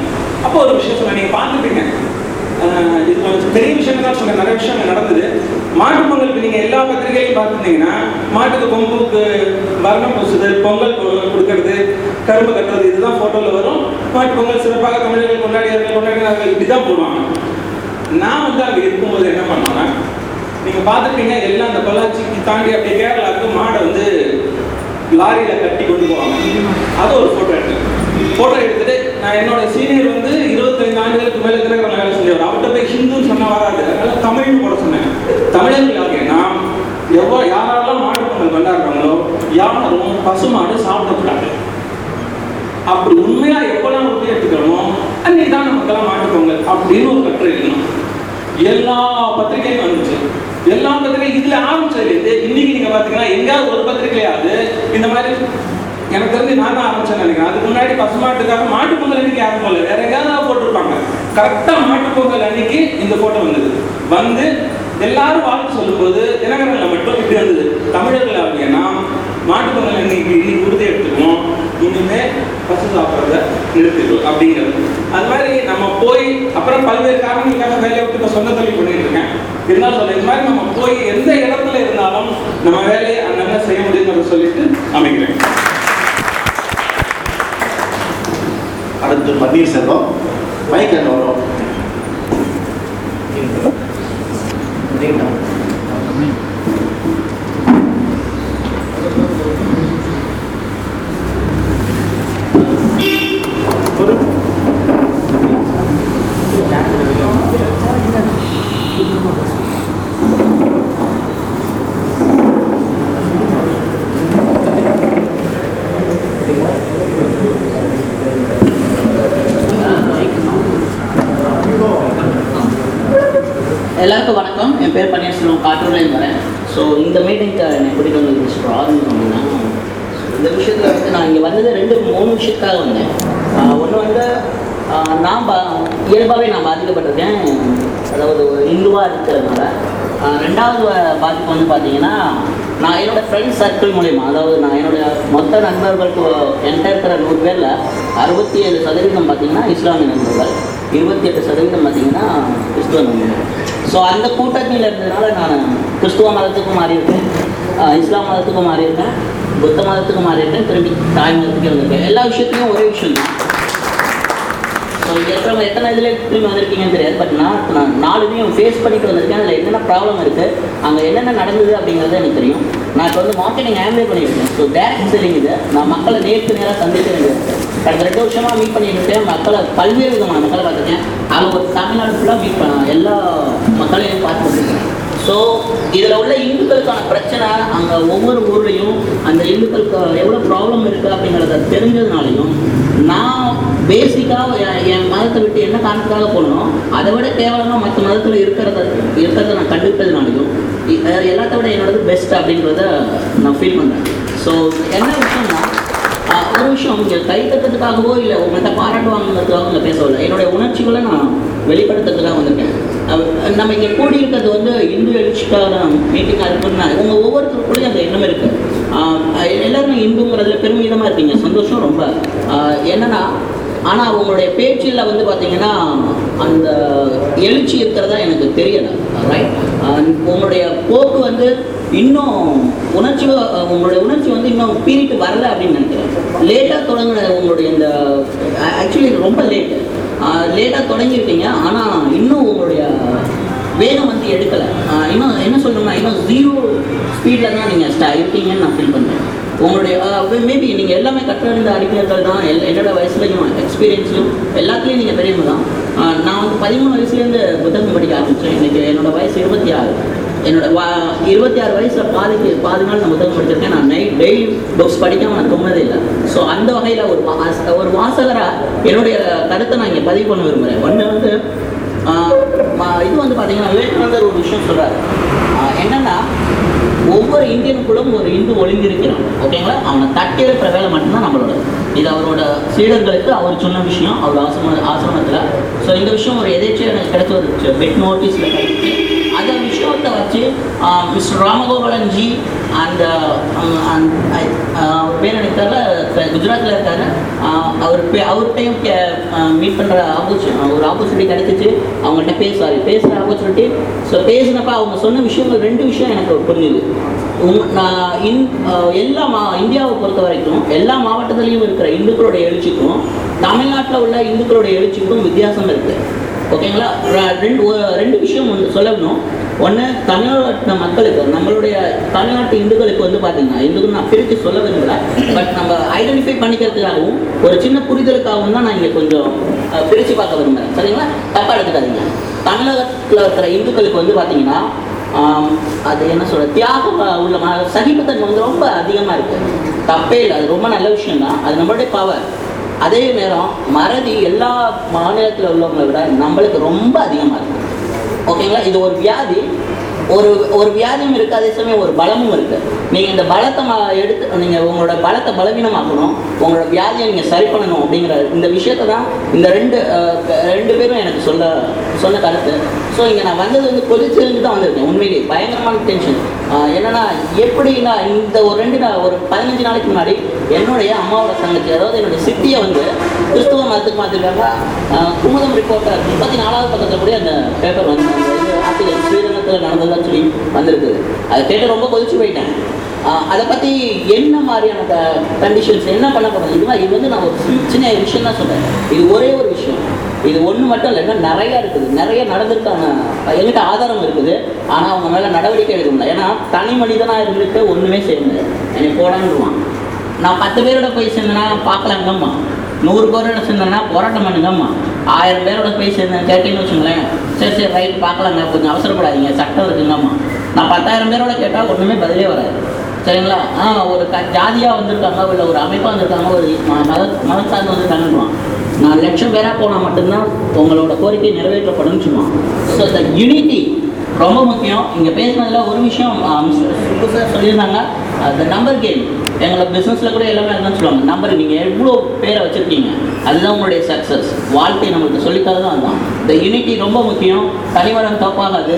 அப்போ ஒரு விஷயம் சொன்னேன் நீங்கள் பார்த்துப்பீங்க இது கொஞ்சம் பெரிய விஷயம் தான் சொன்னேன் நிறைய விஷயம் நடந்தது. மாட்டு பொங்கலுக்கு நீங்கள் எல்லா பத்திரிகையும் பார்த்துருந்தீங்கன்னா மாட்டுக்கு கொம்புக்கு வர்ணம் பூசுதல் பொங்கல் கொடுக்கறது கரும்பு கட்டுறது இதுதான் ஃபோட்டோவில் வரும். மாட்டு பொங்கல் சிறப்பாக தமிழர்கள் கொண்டாடியார்கள் கொண்டாடினார்கள் இப்படிதான் போடுவாங்க. நான் வந்து அங்கே இருக்கும்போது என்ன பண்ணுவேன்னா நீங்கள் பார்த்துருப்பீங்க எல்லாம் அந்த பொள்ளாச்சிக்கு தாண்டி அப்படியே கேரளாவுக்கு மாடை வந்து லாரியில் கட்டி கொண்டு போவாங்க. அது ஒரு ஃபோட்டோ எடுத்தேன் ஃபோட்டோ எடுத்துட்டு நான் என்னோட சீனியர் வந்து இருபத்தைந்து ஆண்டுகளுக்கு மேலே தினகரன் வேலை செஞ்சவர்? அவர்கிட்ட போய் ஹிந்துன்னு சொன்ன வராது அதனால தமிழ்னு போட சொன்னேன். தமிழர்களாக நாம் எவ்வளோ யாரெல்லாம் மாட்டு பொங்கல் கொண்டாடுறாங்களோ யாரும் பசுமாடு சாப்பிடக்கூடாது அப்படி உண்மையாக எப்பெல்லாம் உறுதி எடுத்துக்கிறோமோ அன்னைக்கு தான் நமக்கெல்லாம் மாட்டு பொங்கல் அப்படின்னு ஒரு கட்டுரை எழுதணும். எல்லா பத்திரிகையும் வந்துச்சு. எல்லா பத்திரிகை இதுல ஆரம்பிச்சதுலேருந்து இன்னைக்கு நீங்க பாத்தீங்கன்னா எங்கேயாவது ஒரு பத்திரிகையாவது இந்த மாதிரி எனக்கு தெரிஞ்சு நான் தான் ஆரம்பிச்சேன் நினைக்கிறேன். அதுக்கு முன்னாடி பசுமாட்டுக்காக மாட்டு பொங்கல் அன்னைக்கு யாரும் போல வேற எங்கேயாவது போட்டிருப்பாங்க. கரெக்டா மாட்டு பொங்கல் அன்னைக்கு இந்த போட்டோ வந்தது. வந்து எல்லாரும் வாழ்த்து சொல்லும்போது தினகரன்ல மட்டும் இப்படி வந்தது தமிழர்கள் அப்படின்னா மாட்டு பொங்கல் அன்னைக்கு இன்னைக்கு உறுதி எடுத்து இனிமே பசு சாப்பிட்றத நிறுத்திடுவோம் அப்படிங்கிறது. அது மாதிரி நம்ம போய் அப்புறம் பல்வேறு காரணங்களுக்காக வேலையை விட்டு இப்போ சொந்த தொழில் பண்ணிட்டு இருக்கேன். இருந்தாலும் சொல்ல இந்த மாதிரி நம்ம போய் எந்த இடத்துல இருந்தாலும் நம்ம வேலையை அங்கங்க செய்ய முடியுங்கிறத சொல்லிட்டு அமைக்கிறேன். அடுத்து பன்னீர்செல்வம் மைக் அங்கே வரும் எல்லாருக்கும் வணக்கம் என் பேர் பன்னீர்செல்வம் காட்டூர்லேருந்து வரேன் ஸோ இந்த மீட்டிங்க்கு என்னை கூட்டிகிட்டு வந்து மிஸ்டர் ஆரம்பி அப்படின்னா இந்த விஷயத்தில் வந்து நான் இங்கே வந்தது ரெண்டு மூணு விஷயத்துக்காக வந்தேன் ஒன்று வந்து ஆஹ் நான் பா இயல்பாகவே நான் பாதிக்கப்பட்டிருக்கேன் அதாவது ஒரு இந்துவாக இருக்கிறதுனால. ரெண்டாவது பாதிப்பு வந்து பார்த்தீங்கன்னா நான் என்னோடய ஃப்ரெண்ட்ஸ் சர்க்கிள் மூலயமா அதாவது நான் என்னுடைய மொத்த நண்பர்களுக்கு என்கிட்ட இருக்கிற நூறு பேரில் அறுபத்தி ஏழு சதவீதம் பார்த்தீங்கன்னா இஸ்லாமிய நண்பர்கள் இருபத்தி எட்டு சதவீதம் பார்த்தீங்கன்னா கிறிஸ்துவ நண்பர்கள். ஸோ அந்த கூட்டத்தில் இருந்ததுனால நான் கிறிஸ்துவ மதத்துக்கும் மாறியிருக்கேன் இஸ்லாம் மதத்துக்கும் மாறியிருக்கேன் புத்த மதத்துக்கும் மாறியிருக்கேன் திரும்பி தாய் மதத்துக்கு இருந்திருக்கேன். எல்லா விஷயத்துலையும் ஒரே விஷயம் தான் எத்தனை எத்தனை இதில் திரும்பி வந்திருக்கீங்கன்னு தெரியாது. பட் நான் நான் நாலுமே ஃபேஸ் பண்ணிட்டு வந்திருக்கேன் அதில் என்னென்ன ப்ராப்ளம் இருக்குது அங்கே என்னென்ன நடந்தது அப்படிங்கிறது எனக்கு தெரியும். நான் இப்போ வந்து மார்க்கெட்டிங் ஹேண்டில் பண்ணியிருக்கேன். ஸோ டேரக்ட் செல்லிங் இது. நான் மக்களை நேற்று நேராக சந்திக்க கடந்த ரெண்டு வருஷமாக மீட் பண்ணிட்டு இருக்கேன். மக்களை பல்வேறு விதமான மக்களை பார்த்துருக்கேன். அவங்க ஒரு தமிழ்நாடு ஃபுல்லாக மீட் பண்ண எல்லா மக்களையும் பார்த்துருக்கேன் ஸோ இதில் உள்ள இந்துக்களுக்கான பிரச்சனை அங்கே ஒவ்வொரு ஊர்லேயும் அந்த இந்துக்களுக்கு எவ்வளோ ப்ராப்ளம் இருக்குது அப்படிங்கிறத தெரிஞ்சதுனாலையும் நான் பேசிக்காக என் மதத்தை விட்டு என்ன காரணத்துக்காக போனோம் அதை விட கேவலமாக மற்ற மதத்தில் இருக்கிறத இருக்கிறத நான் கண்டுபிடிச்சதுனாலையும் இ- எல்லாத்த விட என்னோடது பெஸ்ட் அப்படின்றத நான் ஃபீல் பண்ணுறேன் ஸோ என்ன விஷயம்னா ஒரு விஷயம் இங்கே கை இல்லை உங்கள்கிட்ட பாராட்டு வாங்கினதுக்காக இங்கே பேசவில்லை. என்னுடைய உணர்ச்சிகளை நான் வெளிப்படுத்துறதுக்காக வந்திருக்கேன். நம்ம இங்கே கூடியிருக்கிறது வந்து இந்து எழுச்சிக்காரம் மீட்டிங்காக இருக்குன்னா உங்கள் ஒவ்வொருத்தருக்குள்ளேயும் அந்த எண்ணம் இருக்குது எல்லாருமே இந்துங்கிறதுல பெருமிதமாக இருக்கீங்க சந்தோஷம் ரொம்ப. என்னென்னா ஆனால் அவங்களுடைய பேச்சில் வந்து பார்த்தீங்கன்னா அந்த எழுச்சி இருக்கிறதா எனக்கு தெரியலை. ரைட் உங்களுடைய போக்கு வந்து இன்னும் உணர்ச்சி உங்களுடைய உணர்ச்சி வந்து இன்னும் பீரிட்டு வரல அப்படின்னு நினைக்கிறேன். லேட்டாக தொடங்கின உங்களுடைய இந்த ஆக்சுவலி ரொம்ப லேட்டு லேட்டாக தொடங்கியிருக்கீங்க. ஆனால் இன்னும் உங்களுடைய வேகம் வந்து எடுக்கலை. இன்னும் என்ன சொல்லணும்னா இன்னும் ஜீரோ ஸ்பீடில் தான் நீங்கள் ஸ்டா இருக்கீங்கன்னு நான் ஃபீல் பண்ணுறேன் உங்களுடைய மேபி நீங்கள் எல்லாமே கற்றறிந்த அறிஞர்கள் தான் எல் என்னோட வயசுலையும் எக்ஸ்பீரியன்ஸ்லையும் எல்லாத்துலேயும் நீங்கள் பெரியவங்க தான். நான் வந்து பதிமூணு வயசுலேருந்து புத்தகம் படிக்க ஆரம்பித்தேன் இன்னைக்கு என்னோடய வயசு இருபத்தி ஆறு. என்னோட வா இருபத்தி ஆறு வயசில் பாதிக்கு பாதி நாள் நான் புத்தகம் படிச்சிருக்கேன். நான் நைட் டெய்லி புக்ஸ் படிக்காமல் நான் தூங்கினதே இல்லை. ஸோ அந்த வகையில் ஒரு வாச ஒரு வாசகராக என்னுடைய கருத்தை நான் இங்கே பதிவு பண்ண விரும்புகிறேன் ஒன்று வந்து இது வந்து பார்த்தீங்கன்னா விவேகானந்தர் ஒரு விஷயம் சொல்கிறார் என்னென்னா ஒவ்வொரு இந்தியனுக்குள்ளும் ஒரு இந்து ஒளிந்திருக்கிறான். ஓகேங்களா? அவனை தட்டி எழுப்புற வேலை மட்டும்தான் நம்மளோட. இது அவரோட சீடர்களுக்கு அவர் சொன்ன விஷயம் அவர் ஆசிரம ஆசிரமத்தில். ஸோ இந்த விஷயம் ஒரு எதேச்சும் எனக்கு கிடைச்ச ஒரு பெட் நோட்டீஸில் கிடைச்சி மிஸ்டர் ராமகோபாலன் ஜி அந்த பேர் எனக்கு தெரியல குஜராத்தில் இருக்காரு. அவர் பே அவர்கிட்டையும் மீட் பண்ணுற ஆப்பர்ச்சுனிட்டி ஒரு ஆப்பர்ச்சுனிட்டி கிடைச்சிச்சு. அவங்கள்ட்ட பேச சாரி பேசுகிற ஆப்பர்ச்சுனிட்டி ஸோ பேசினப்ப அவங்க சொன்ன விஷயங்கள் ரெண்டு விஷயம் எனக்கு புரிஞ்சுது. உங் நான் இன் எல்லா மா இந்தியாவை பொறுத்த வரைக்கும் எல்லா மாவட்டத்துலேயும் இருக்கிற இந்துக்களுடைய எழுச்சிக்கும் தமிழ்நாட்டில் உள்ள இந்துக்களுடைய எழுச்சிக்கும் வித்தியாசம் இருக்குது ஓகேங்களா? ரெண்டு ரெண்டு விஷயம் ஒன்று சொல்லணும். ஒன்று தமிழ்நாட்டு மக்களுக்கு நம்மளுடைய தமிழ்நாட்டு இந்துக்களுக்கு வந்து பார்த்தீங்கன்னா இந்துக்கள் நான் பிரித்து சொல்ல விரும்பல பட் நம்ம ஐடென்டிஃபை பண்ணிக்கிறதுக்காகவும் ஒரு சின்ன புரிதலுக்காகவும் தான் நான் இங்கே கொஞ்சம் பிரித்து பார்க்க விரும்புகிறேன் சரிங்களா? தப்பாக எடுத்துக்காதீங்க. தமிழகத்தில் இருக்கிற இந்துக்களுக்கு வந்து பார்த்தீங்கன்னா அது என்ன சொல்ற தியாகம் உள்ள ம- சகிப்புத்தன்மை வந்து ரொம்ப அதிகமாக இருக்குது தப்பே இல்லை அது ரொம்ப நல்ல விஷயம் தான். அது நம்மளுடைய பவர் அதே நேரம் மறதி எல்லா மாநிலத்தில் உள்ளவங்களை விட நம்மளுக்கு ரொம்ப அதிகமாக இருக்குது ஓகேங்களா இது ஒரு வியாதி. ஒரு ஒரு வியாதியும் இருக்குது அதே சமயம் ஒரு பலமும் இருக்குது நீங்கள் இந்த பலத்தை எடுத்து நீங்கள் உங்களோட பலத்தை பலவீனமாக்கணும் உங்களோட வியாதியை நீங்கள் சரி பண்ணணும் அப்படிங்கிற இந்த விஷயத்தை தான் இந்த ரெண்டு ரெண்டு பேரும் எனக்கு சொல்ல சொன்ன கருத்து. ஸோ இங்கே நான் வந்தது வந்து கொதிச்சிருந்து தான் வந்திருக்கேன் உண்மையிலேயே பயங்கரமான டென்ஷன் என்னன்னா எப்படின்னா இந்த ஒரு ரெண்டு நாள் ஒரு பதினஞ்சு நாளைக்கு முன்னாடி என்னுடைய அம்மாவோட தங்கச்சி அதாவது என்னுடைய சித்தியை வந்து கிறிஸ்துவ மதத்துக்கு மாற்றிருக்காங்க குமுதம் ரிப்போர்ட்டர் முப்பத்தி நாலாவது பக்கத்தில் கூட அந்த பேப்பர் வந்து அந்த ஆர்டிகல் ஸ்ரீரங்கத்தில் நடந்ததுன்னு சொல்லி வந்திருக்கு. அதை கேட்டு ரொம்ப கொதிச்சு போயிட்டேன். அதை பற்றி என்ன மாதிரியான க கண்டிஷன்ஸ் என்ன பண்ண இது மாதிரி இது வந்து நான் ஒரு சின்ன விஷயம் தான் சொல்கிறேன் இது ஒரே ஒரு விஷயம். இது ஒன்று மட்டும் இல்லை நிறையா இருக்குது. நிறைய நடந்திருக்கான என்கிட்ட ஆதாரம் இருக்குது. ஆனால் அவங்க மேலே நடவடிக்கை எடுக்க முடியல. ஏன்னா தனி மனிதனாக இருந்துட்டு ஒன்றுமே செய்ய முடியாது என்னை போடான்னுருவான் நான் பத்து பேரோட போய் சேர்ந்தேன்னா பார்க்கலாங்கம்மா. நூறு பேரோட சேர்ந்தேன்னா போராட்டம் பண்ணுங்கம்மா. ஆயிரம் பேரோட போய் சேர்ந்தேன். கேட்டேன்னு வச்சுங்களேன் சரி சரி ரைட் பார்க்கலாங்க. கொஞ்சம் அவசரப்படாதீங்க. சட்டம் இருக்குங்கம்மா. நான் பத்தாயிரம் பேரோட கேட்டால் ஒன்றுமே பதிலே வராது. சரிங்களா? ஆ ஒரு க ஜாதியாக வந்திருக்காங்க இல்லை ஒரு அமைப்பாக வந்திருக்காங்க ஒரு மத மத மதத்தார்ந்து வந்திருக்காங்கன்னுவான் நான் லட்சம் பேராக போனால் மட்டும்தான் உங்களோட கோரிக்கை நிறைவேற்றப்படும் சும்மா ஸோ த யூனிட்டி ரொம்ப முக்கியம். இங்கே பேசுனதில் ஒரு விஷயம் சார் சொல்லியிருந்தாங்க. த நம்பர் கேம் எங்களை பிஸ்னஸில் கூட எல்லாமே அதுதான் சொல்லுவாங்க. நம்பர் நீங்கள் எவ்வளோ பேரை வச்சுருக்கீங்க அதுதான் உங்களுடைய சக்ஸஸ் வாழ்க்கை நம்மளுக்கு சொல்லித்தரதும் அதுதான். இந்த யூனிட்டி ரொம்ப முக்கியம். தனிவரம் தப்பாகாது.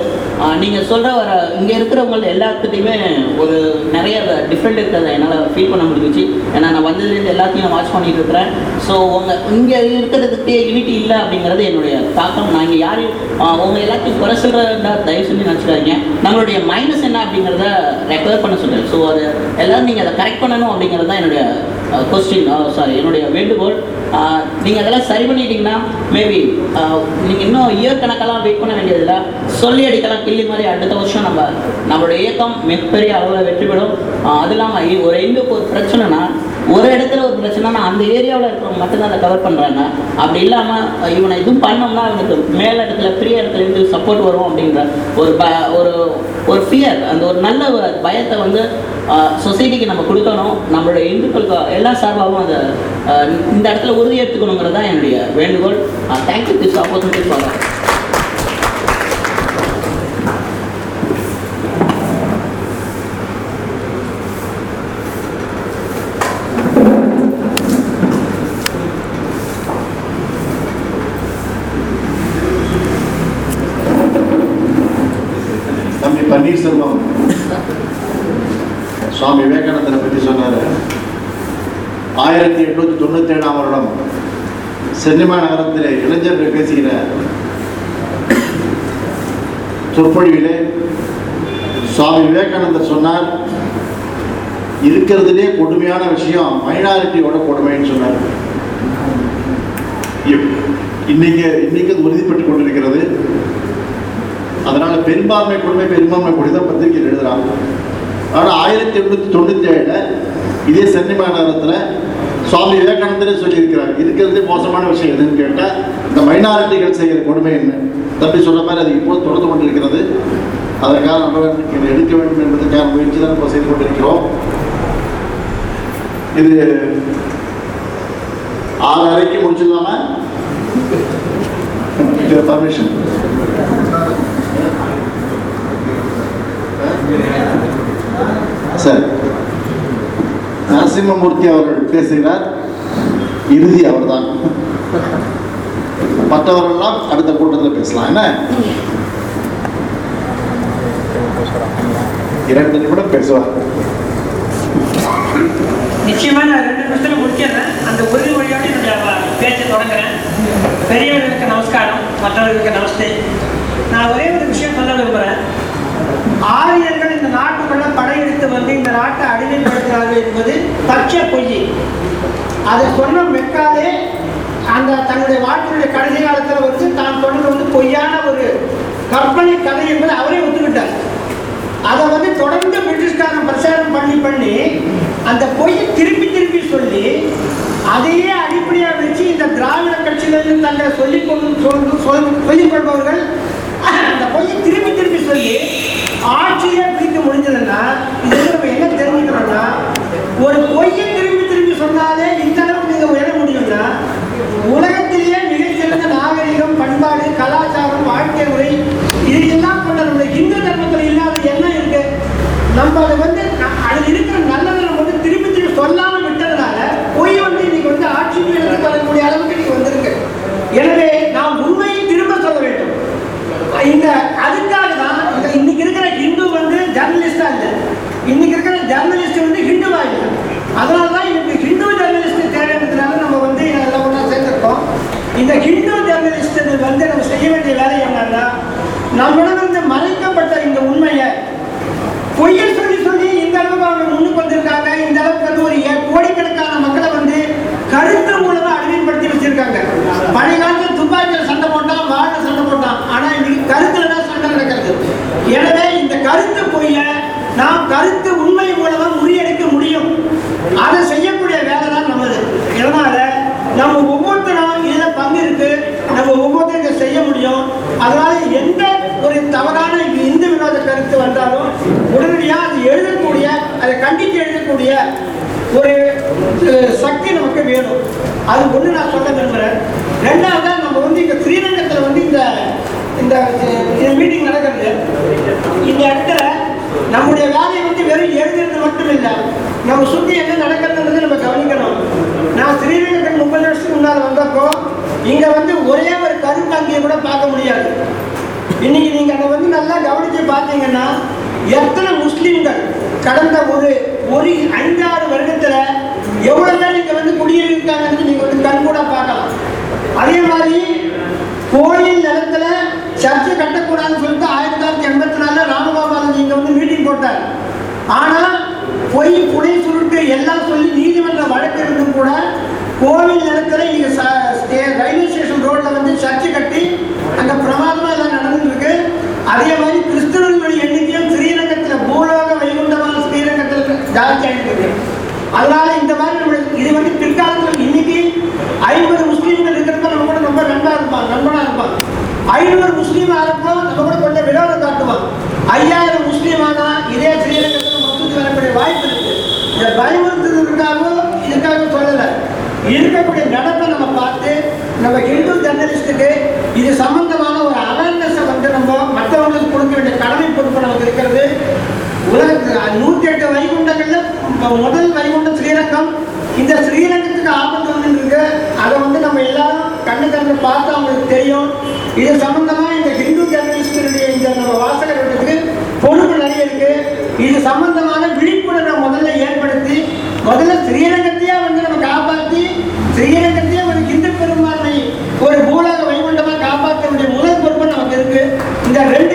நீங்கள் சொல்கிற வர இங்கே இருக்கிறவங்க எல்லாத்துட்டையுமே ஒரு நிறைய டிஃப்ரெண்ட் இருக்கிறத என்னால் ஃபீல் பண்ண முடிஞ்சிச்சு. ஏன்னா நான் வந்ததுலேருந்து எல்லாத்தையும் நான் வாட்ச் பண்ணிட்டு இருக்கிறேன். ஸோ உங்கள் இங்கே இருக்கிறதுக்கே யூனிட்டி இல்லை அப்படிங்கிறது என்னுடைய தாக்கம். நான் இங்கே யாரையும் உங்கள் எல்லாத்தையும் குறை சொல்கிறதா தயவு செஞ்சு நினச்சிக்காதீங்க. நம்மளுடைய மைனஸ் என்ன அப்படிங்கிறத ரெக்கவர் பண்ண சொல்கிறேன் ஸோ அது எல்லோரும் நீங்கள் அதை கரெக்ட் பண்ண பண்ணணும் அப்படிங்கிறது தான் என்னுடைய கொஸ்டின் சாரி என்னுடைய வேண்டுகோள். நீங்கள் அதெல்லாம் சரி பண்ணிட்டீங்கன்னா மேபி நீங்கள் இன்னும் இயர் கணக்கெல்லாம் வெயிட் பண்ண வேண்டியதில்லை. சொல்லி அடிக்கலாம் கிள்ளி மாதிரி அடுத்த வருஷம் நம்ம நம்மளுடைய இயக்கம் மிகப்பெரிய அளவில் வெற்றி பெறும். அது இல்லாமல் ஒரு எங்களுக்கு ஒரு பிரச்சனைனா ஒரு இடத்துல ஒரு பிரச்சனைனா அந்த ஏரியாவில் இருக்கிறவங்க மட்டும்தான் அதை கவர் பண்ணுறாங்க அப்படி இல்லாமல் இவனை இதுவும் பண்ணோம்னா அவனுக்கு மேல் இடத்துல பெரிய இடத்துல இருந்து சப்போர்ட் வரும் அப்படின்ற ஒரு ப ஒரு ஒரு ஃபியர் அந்த ஒரு நல்ல ஒரு பயத்தை வந்து சொசைட்டிக்கு நம்ம கொடுக்கணும். நம்மளுடைய இந்துக்களுக்கு எல்லா சார்பாகவும் அதை இந்த இடத்துல உறுதி எடுத்துக்கணுங்கிறது தான் என்னுடைய வேண்டுகோள். தேங்க்யூ திஸ் ஆப்பர்ச்சுனிட்டி ஃபார் தம்பி பன்னீர்செல்வம் சுவாமி விவேகானந்தரை பற்றி சொன்னார் ஆயிரத்தி எட்நூத்தி தொண்ணூத்தி ஏழாம் வருடம் சென்னிமா நகரத்திலே இளைஞர்கள் பேசுகிற சொற்பொழிவிலே சுவாமி விவேகானந்தர் சொன்னார் இருக்கிறதுலே கொடுமையான விஷயம் மைனாரிட்டியோட கொடுமைன்னு சொன்னார். இப்- இன்னைக்கு இன்னைக்கு அது உறுதிப்பட்டு கொண்டிருக்கிறது. அதனால பெரும்பான்மை கொடுமை பெரும்பான்மை கொடுமை தான் பத்திரிகையில் எழுதுறாங்க. ஆனால் ஆயிரத்தி எண்ணூற்றி தொண்ணூற்றி ஏழில் இதே சென்னை மாநகரத்தில் சுவாமி விவேகானந்தரே சொல்லியிருக்கிறார். இருக்கிறது மோசமான விஷயம் எதுன்னு கேட்டால் இந்த மைனாரிட்டிகள் செய்கிற கொடுமை என்ன? தம்பி சொன்ன மாதிரி அது இப்போது தொடர்ந்து கொண்டிருக்கிறது. அதற்காக நம்ம இதை எடுக்க வேண்டும் என்பதற்கான முயற்சி தான் நம்ம செய்து கொண்டிருக்கிறோம். இது ஆறு அறைக்கு முடிச்சிடலாமா? பர்மிஷன் சரி நரசிம்மமூர்த்தி அவர்கள் பேசுகிறார். இறுதி அவர்தான். மற்றவர்கள்லாம் அடுத்த கூட்டத்தில் பேசலாம். என்ன? இரண்டு நிமிடம் பேசுவார். நிச்சயமா நான் ரெண்டு நிமிஷத்துல முடிச்சிடுறேன். அந்த உறுதி வழியோடு என்னுடைய பேச்சை தொடங்குறேன். பெரியவர்களுக்கு நமஸ்காரம் மற்றவர்களுக்கு நமஸ்தே. நான் ஒரே ஒரு விஷயம் சொல்ல விரும்புகிறேன் ஆரியர்கள் இந்த நாட்டுக்குள்ள படையெடுத்து வந்து இந்த நாட்டை அடிமைப்படுத்துகிறார்கள் என்பது பச்சை பொய். அதை சொன்ன மெக்காதே அந்த தன்னுடைய வாழ்க்கையுடைய கடைசி காலத்தில் வந்து தான் சொன்னது வந்து பொய்யான ஒரு கற்பனை கதை என்பதை அவரே ஒத்துக்கிட்டார். அதை வந்து தொடர்ந்து பிரிட்டிஷ்காரன் பிரச்சாரம் பண்ணி பண்ணி அந்த பொய்யை திருப்பி திருப்பி சொல்லி அதையே அடிப்படையாக வச்சு இந்த திராவிட கட்சியிலிருந்து தங்களை சொல்லிக் கொண்டு சொல்~ சொல்லிக் கொள்பவர்கள் அந்த பொய்யை திருப்பி திருப்பி சொல்லி ஆட்சியே பிடிக்க முடிஞ்சதுன்னா இது நம்ம என்ன தெரிஞ்சுக்கிறோம்னா ஒரு பொய்யை திரும்பி திரும்பி சொன்னாலே இந்த அளவுக்கு நீங்க உயர முடியும்னா உலகத்திலேயே மிகச்சிறந்த நாகரிகம் பண்பாடு கலாச்சாரம் வாழ்க்கை முறை இதையெல்லாம் கொண்ட நம்முடைய இந்து தர்மத்தில் இல்லாத என்ன இருக்கு. நம்ம அதை வந்து அதில் இருக்கிற நல்ல நம்ம வந்து திருப்பி திருப்பி சொல்லாம விட்டதுனால பொய் வந்து இன்னைக்கு வந்து ஆட்சி மீறதுக்கு வரக்கூடிய அளவுக்கு இன்னைக்கு வந்திருக்கு எனவே நாம் உண்மையை திரும்ப சொல்ல வேண்டும் இந்த அதுக்காக தான் இந்த இன்னைக்கு இருக்கிற ஹிந்து வந்து ஜர்னலிஸ்டா இல்லை இன்னைக்கு இருக்கிற ஜர்னலிஸ்ட் வந்து ஹிந்துவா அதனால தான் எனக்கு ஹிந்து ஜர்னலிஸ்ட் தேவைன்றதுனால நம்ம வந்து எல்லாம் ஒன்றா சேர்ந்துருக்கோம். இந்த ஹிந்து ஜர்னலிஸ்ட் வந்து நம்ம செய்ய வேண்டிய வேலை என்னன்னா நம்மிடம் வந்து மறைக்கப்பட்ட இந்த உண்மையை பொய்யல் சொல்லி சொல்லி இந்த அளவுக்கு அவங்க முன்னுக்கு வந்திருக்காங்க இந்த அளவுக்கு வந்து ஒரு ஏ- கோடிக்கணக்கான மக்களை வந்து கருத்து மூலமா அடிமைப்படுத்தி வச்சிருக்காங்க பழைய காலத்துல துப்பாக்கியில சண்டை போட்டான் வாழ சண்டை போட்டான் ஆனா இன்னைக்கு கருத்துல தான் சண்டை நடக்கிறது எனவே இந்த கருத்து பொய்ய நாம் கருத்து உண்மை மூலமா முறியடிக்க முடியும் அதை செய்யக்கூடிய வேலை தான் நமது இதனால நம்ம ஒவ்வொருத்தரும் இதுல பங்கு இருக்கு நம்ம ஒவ்வொருத்தரும் இதை செய்ய முடியும் அதனால எந்த ஒரு தவறான இந்து வினோத கருத்து வந்தாலும் உடனடியாக அது எழுதக்கூடிய அதை கண்டித்து எழுதக்கூடிய ஒரு சக்தி நமக்கு வேணும். அது ஒண்ணு நான் சொல்ல விரும்புறேன். ரெண்டாவது நம்ம வந்து இந்த ஸ்ரீரங்கத்துல வந்து இந்த இந்த மீட்டிங் நடக்கிறது. இந்த இடத்துல நம்முடைய வேலையை வந்து வெறும் எழுதுறது மட்டும் இல்லை நம்ம சுத்தி என்ன நடக்கிறதுன்றது நம்ம கவனிக்கணும். நான் ஸ்ரீரங்கத்துக்கு முப்பது வருஷத்துக்கு முன்னால் வந்தப்போ இங்க வந்து ஒரே ஒரு கருத்தங்கியை கூட பார்க்க முடியாது. இன்னைக்கு நீங்க அதை வந்து நல்லா கவனிச்சு பார்த்தீங்கன்னா எத்தனை முஸ்லீம்கள் கடந்த ஒரு ஒரு ஐந்தாறு வருடத்துல எவ்வளவு பேர் இங்க வந்து குடியிருக்காங்கன்னு நீங்க வந்து கண்கூட பார்க்கலாம். அதே மாதிரி கோயில் நிலத்துல சர்ச்சை கட்டக்கூடாதுன்னு சொல்லிட்டு ஆயிரத்தி தொள்ளாயிரத்தி எண்பத்தி நாலுல ராமகோபாலன் இங்க வந்து மீட்டிங் போட்டார். ஆனா பொய் புனை சுருட்டு எல்லாம் சொல்லி நீதிமன்ற வழக்கு இருந்தும் கூட கோவில் நிலத்துல இங்க ச- ஸ்டே- ரயில்வே ஸ்டேஷன் ரோட்ல வந்து சர்ச்சை கட்டி அந்த பிரமாதமா எல்லாம் நடந்துட்டு இருக்கு அதே மாதிரி கிறிஸ்தவர்களுடைய எண்ணிக்கையும் ஸ்ரீரங்கத்துல பூலோக வைகுண்டமான ஸ்ரீரங்கத்துல ஜாஸ்தி ஆயிட்டு அதனால இந்த மாதிரி நம்ம இது வந்து பிற்காலத்துல இன்னைக்கு ஐம்பது முஸ்லீம்கள் இருக்கிறப்ப நம்ம கூட ரொம்ப நண்பா இருப்பான் நண்பனா இருப்பான் ஐநூறு முஸ்லீம் ஆகிறப்போ நம்ம கூட கொஞ்சம் விரோதம் காட்டுவான் ஐயாயிரம் முஸ்லீம் ஆனா இதே ஸ்ரீரங்கத்தில் மொத்தத்துக்கு வரக்கூடிய வாய்ப்பு இருக்கு. இந்த பயமுறுத்துறதுக்காகவும் இதுக்காக சொல்லலை. இருக்கக்கூடிய நடப்பை நம்ம பார்த்து நம்ம ஹிந்து ஜர்னலிஸ்ட்டுக்கு இது சம்பந்தமான ஒரு அவேர்னஸை வந்து நம்ம மற்றவங்களுக்கு கொடுக்க வேண்டிய கடமை பொறுப்பு நமக்கு இருக்கிறது. உலகத்தில் நூற்றி எட்டு வைகுண்டங்கள்ல முதல் வைகுண்டம் ஸ்ரீரங்கம். இந்த ஸ்ரீரங்கத்துக்கு ஆபத்து வந்துருக்கு அதை வந்து நம்ம எல்லாரும் கண்ணு கண்ணு பார்த்து அவங்களுக்கு தெரியும். இது சம்பந்தமா இந்த ஹிந்து ஜர்னலிஸ்டுடைய இந்த நம்ம வாசகர்களுக்கு பொறுப்பு நிறைய இருக்கு. இது சம்பந்தமான விழிப்புணர்வை முதல்ல ஏற்படுத்தி முதல்ல ஸ்ரீரங்க வந்து நம்ம காப்பாற்றி ஸ்ரீரங்கத்தையே ஒரு இந்து பெரும்பான்மை ஒரு பூலக வைகுண்டமா காப்பாற்ற வேண்டிய முதல் பொறுப்பு நமக்கு இருக்கு இந்த ரெண்டு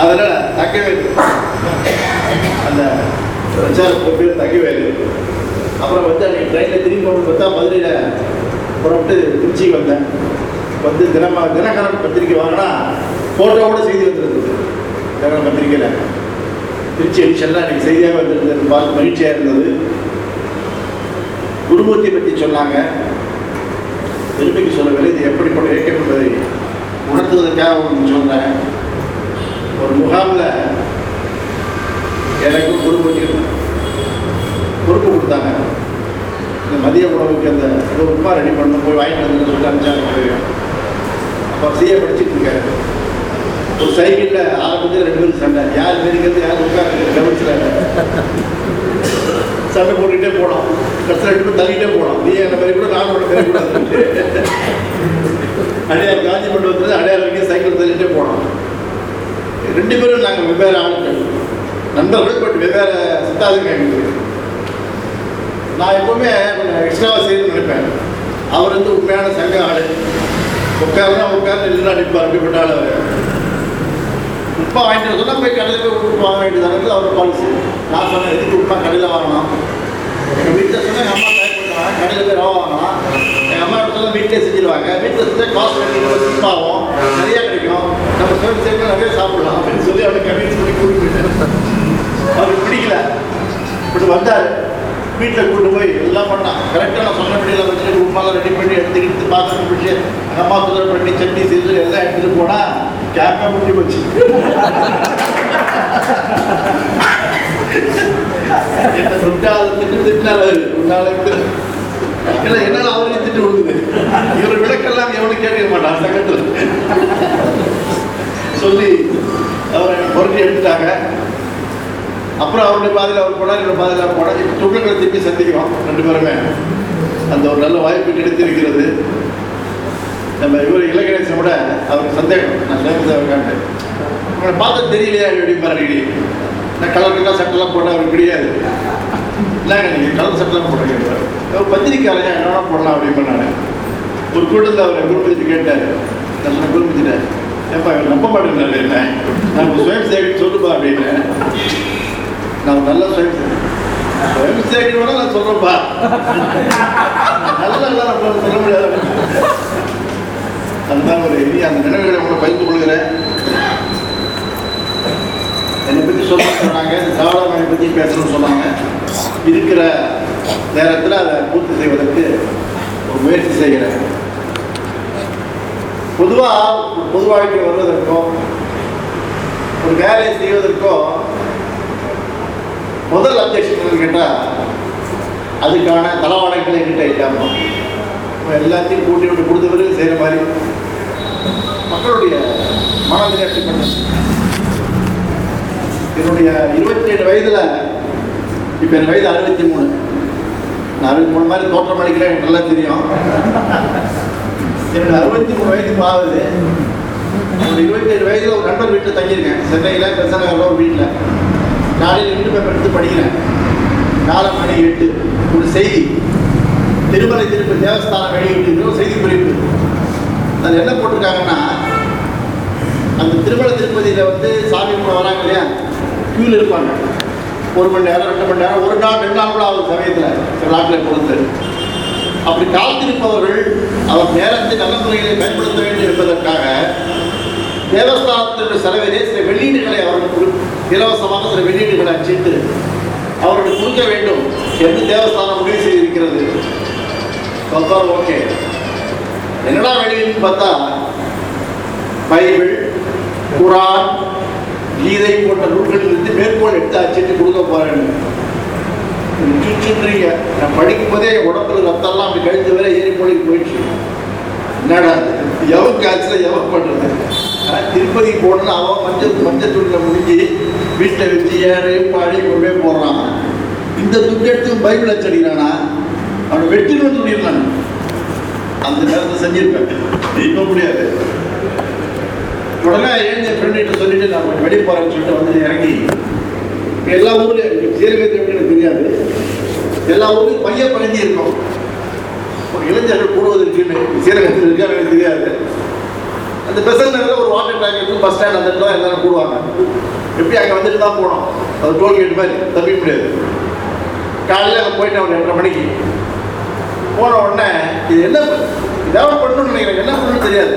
அதனால தக்கவேலு அந்த பிரச்சாரம் பேர் தக்கவேலு அப்புறம் வந்து அன்றைக்கி ட்ரெயினில் திரும்பி போகணும்னு பார்த்தா மதுரையில் புறப்பட்டு திருச்சி வந்தேன். வந்து தினமா தினகரன் பத்திரிக்கை வாங்கினா ஃபோட்டோவோட செய்தி வந்துருந்தது. தினகரன் பத்திரிக்கையில். திருச்சி எடிஷன்லாம் அன்றைக்கி செய்தியாக வந்துருந்தது. பார்த்து மகிழ்ச்சியாக இருந்தது. குருமூர்த்தி பற்றி சொன்னாங்க. பெருமைக்கு சொல்லவில்லை இது எப்படிப்பட்ட இயக்கம் என்பதை உணர்த்துவதற்காக ஒன்று சொன்னேன். ஒரு முகாமில் எனக்கும் குருமூர்த்திக்கும் பொறுப்பு கொடுத்தாங்க. இந்த மதிய உணவுக்கு அந்த ஒரு உப்புமா ரெடி பண்ணணும். போய் வாங்கிட்டு வந்து சொல்லி அனுப்பிச்சாங்க அப்போ சிஏ படிச்சுட்டு இருக்கேன் ஒரு சைக்கிளில் ஆரம்பிச்சு ரெண்டு பேரும் சண்டை. யார் தெரிகிறது யார் உட்காந்து கவனிச்சுறாங்க சண்டை போட்டுக்கிட்டே போனோம். கடைசியில் ரெண்டு பேரும் தள்ளிட்டே போனோம். நீ என்ன மாதிரி கூட நான் உனக்கு மாதிரி அடையார் காந்தி மண்டபத்தில் அடையார் வரைக்கும் சைக்கிள் தள்ளிகிட்டே போனோம். ரெண்டு பேரும் நாங்கள் வெவ்வேறு ஆளுங்கள் நண்பர்கள் பட் வெவ்வேறு சித்தாதுங்க எங்களுக்கு நான் எப்பவுமே கொஞ்சம் எக்ஸ்ட்ராவாக செய்யணும்னு நினைப்பேன். அவர் வந்து உண்மையான சங்க ஆடு உட்காருனா உட்கார்ந்து இல்லைன்னா நிற்பார் அப்படிப்பட்ட ஆள் அவர். உப்பா வாங்கிட்டு வர போய் கடையில் போய் உப்பு வாங்க வேண்டியது அவர் பாலிசி நான் சொன்னேன் எதுக்கு உப்பா கடையில் வாங்கணும்? எங்கள் வீட்டில் சொன்னால் எங்கள் அம்மா தயார் பண்ணுவாங்க கடையில் போய் ரவா வாங்கலாம் எங்கள் அம்மா இடத்துல வீட்டிலே செஞ்சிருவாங்க. வீட்டில் செஞ்சால் காஸ்ட் கட்டி சீப்பாகும் நிறையா கிடைக்கும். நம்ம சுயம் சேர்க்க நிறைய சாப்பிடலாம் அப்படின்னு சொல்லி அவனுக்கு கன்வின்ஸ் பண்ணி கூட்டிட்டு அவருக்கு பிடிக்கல. இப்படி வந்தார். வீட்டில் கூட்டு போய் எல்லாம் பண்ணான். கரெக்டாக நான் சொன்னபடியில் வச்சு உப்புமாலாம் ரெடி பண்ணி எடுத்துக்கிட்டு பாத்திரம் பிடிச்சி அம்மா சுதர் பண்ணி சட்னி செஞ்சு எல்லாம் எடுத்துகிட்டு போனால் கேப்பாக முடி போச்சு. என்ன சுட்டாத திட்டு திட்டினார் அவரு. உன்னாளுக்கு இல்லை என்னால் அவரே திட்டு விழுகுது. இவர் விளக்கெல்லாம் எவனும் கேட்க மாட்டான் சங்கத்தில். சொல்லி அவரை பொருட்டி எடுத்துட்டாங்க. அப்புறம் அவருடைய பாதையில் அவர் போனார் என்னோட பாதையில் அவர் போனார் இப்போ துண்டுகளை திருப்பி சந்திக்கிறோம் ரெண்டு பேருமே. அந்த ஒரு நல்ல வாய்ப்பு கிடைத்திருக்கிறது. நம்ம இவர் இலக்கணேசன் விட அவருக்கு சந்தேகம். நான் சுயம்பு அவருக்காண்டு உங்களை பார்த்து தெரியலையா எப்படி பாருடி நான் கலர் கலர் சட்டெல்லாம் போட்டால் அவருக்கு கிடையாது இல்லைங்க நீங்கள் கலர் சட்டெல்லாம் போட்டுருக்கீங்க அவர் பத்திரிக்கையாளர் என்னென்ன போடலாம் அப்படின்னு நான். ஒரு கூட்டத்தில் அவர் குருபதி கேட்டார். நான் சொன்ன குருபதிட்டேன் ஏப்பா இவர் நம்ப மாட்டேங்கிறாரு என்ன? நான் இப்போ சுயம் சேகரி சொல்லுப்பா அப்படின்னு. நான் நல்ல சுயம் சுயம் சேகரி நான் சொல்கிறேன்ப்பா நல்ல நல்லா நம்ம சொல்ல முடியாது. அதுதான் ஒரு இனி அந்த நினைவுகளை உங்களை பகிர்ந்து கொள்கிறேன். என்னை பற்றி சொல்ல சொன்னாங்க இந்த தாவரமனை பற்றி பேசணும்னு சொன்னாங்க. இருக்கிற நேரத்தில் அதை பூர்த்தி செய்வதற்கு ஒரு முயற்சி செய்கிறேன். பொதுவாக பொது வாழ்க்கை வருவதற்கோ ஒரு வேலையை செய்வதற்கோ முதல் அப்ஜெக்ஷன் கேட்டால் அதுக்கான தளவாடங்களை கிட்ட இல்லாமல் எல்லாத்தையும் கூட்டி விட்டு கொடுத்த பிறகு செய்கிற மாதிரி மக்களுடைய மனதில் பண்ண என்னுடைய இருபத்தேழு வயதில் இப்போ என் வயது அறுபத்தி மூணு. அறுபத்தி மூணு மாதிரி தோற்றம் அளிக்கிறேன் எனக்கு நல்லா தெரியும். என்னோட அறுபத்தி மூணு வயதுக்கு ஆகுது. என்னோட இருபத்தேழு வயதில் ஒரு நண்பர் வீட்டில் தங்கியிருக்கேன். சென்னையில் பெசநகரில் ஒரு வீட்டில். காலையில் ரெண்டு பேப்பர் எடுத்து படிக்கிறேன். நாலு மணி எட்டு. ஒரு செய்தி. திருமலை திருப்பதி தேவஸ்தானம் வெளியிட்டு செய்தி குறிப்பு. அதில் என்ன போட்டிருக்காங்கன்னா அந்த திருமலை திருப்பதியில் வந்து சாமி கூட வராங்க இல்லையா? கியூவில் இருப்பாங்க. ஒரு மணி நேரம் ரெண்டு மணி நேரம் ஒரு நாள் ரெண்டு நாள் கூட ஆகும் சமயத்தில் சில நாட்களை பொறுத்து அப்படி காத்திருப்பவர்கள் அவர் நேரத்தை நல்ல முறையில் பயன்படுத்த வேண்டும் என்பதற்காக தேவஸ்தானத்தினுடைய செலவிலே சில வெளியீடுகளை அவர்களுக்கு இலவசமாக சில வெளியீடுகளை அச்சிட்டு அவர்களுக்கு கொடுக்க வேண்டும். என்று தேவஸ்தானம் முடிவு செய்திருக்கிறது? ஓகே. என்னடா வெளியீடுன்னு பார்த்தா பைபிள் குரான் கீதை போன்ற நூல்களிலிருந்து மேற்கோள் எடுத்து அச்சிட்டு கொடுக்க போறேன். சுற்றுறீங்க நான் படிக்கும் போதே உடம்புல ரத்தம்லாம் அப்படி கழுத்து வரை ஏறி மொழிக்கு போயிடுச்சு. என்னடா எவன் காய்ச்சல எவன் பண்றது? திருப்பதி போடணும் அவன் மஞ்சள் மஞ்சள் துணியில் முடிஞ்சு வீட்டில் வச்சு ஏறி பாடி கொண்டே போடுறான் இந்த துட்டு எடுத்து பைபிள் அச்சடிக்கிறானா அவனை வெட்டின்னு சொல்லிடலாம் அந்த நேரத்தை செஞ்சிருப்பேன். இப்ப முடியாது. உடனே எழுந்த ஃப்ரெண்ட்கிட்ட சொல்லிட்டு நான் கொஞ்சம் வெளியே போகிறேன்னு சொல்லிட்டு வந்து இறங்கி எல்லா ஊர்லேயும் சீரகத்தை எப்படி எனக்கு தெரியாது. எல்லா ஊர்லேயும் பைய பழங்கி இருக்கும் ஒரு இளைஞர்கள் கூடுவதற்குன்னு சீரகத்தில் இருக்கா எனக்கு தெரியாது. அந்த பெசல் நகரில் ஒரு வாட்டர் டேங்க் இருக்கு பஸ் ஸ்டாண்ட் அந்த இடத்துல எல்லாரும் கூடுவாங்க. எப்படி அங்கே வந்துட்டு தான் போனோம் அது டோல்கேட் மாதிரி தப்பிக்க முடியாது. காலையில் அங்கே போயிட்டேன் ஒரு எட்டரை மணிக்கு. போன உடனே இது என்ன ஏதாவது பண்ணணும்னு நினைக்கிறேன். என்ன பண்ணணும்னு தெரியாது.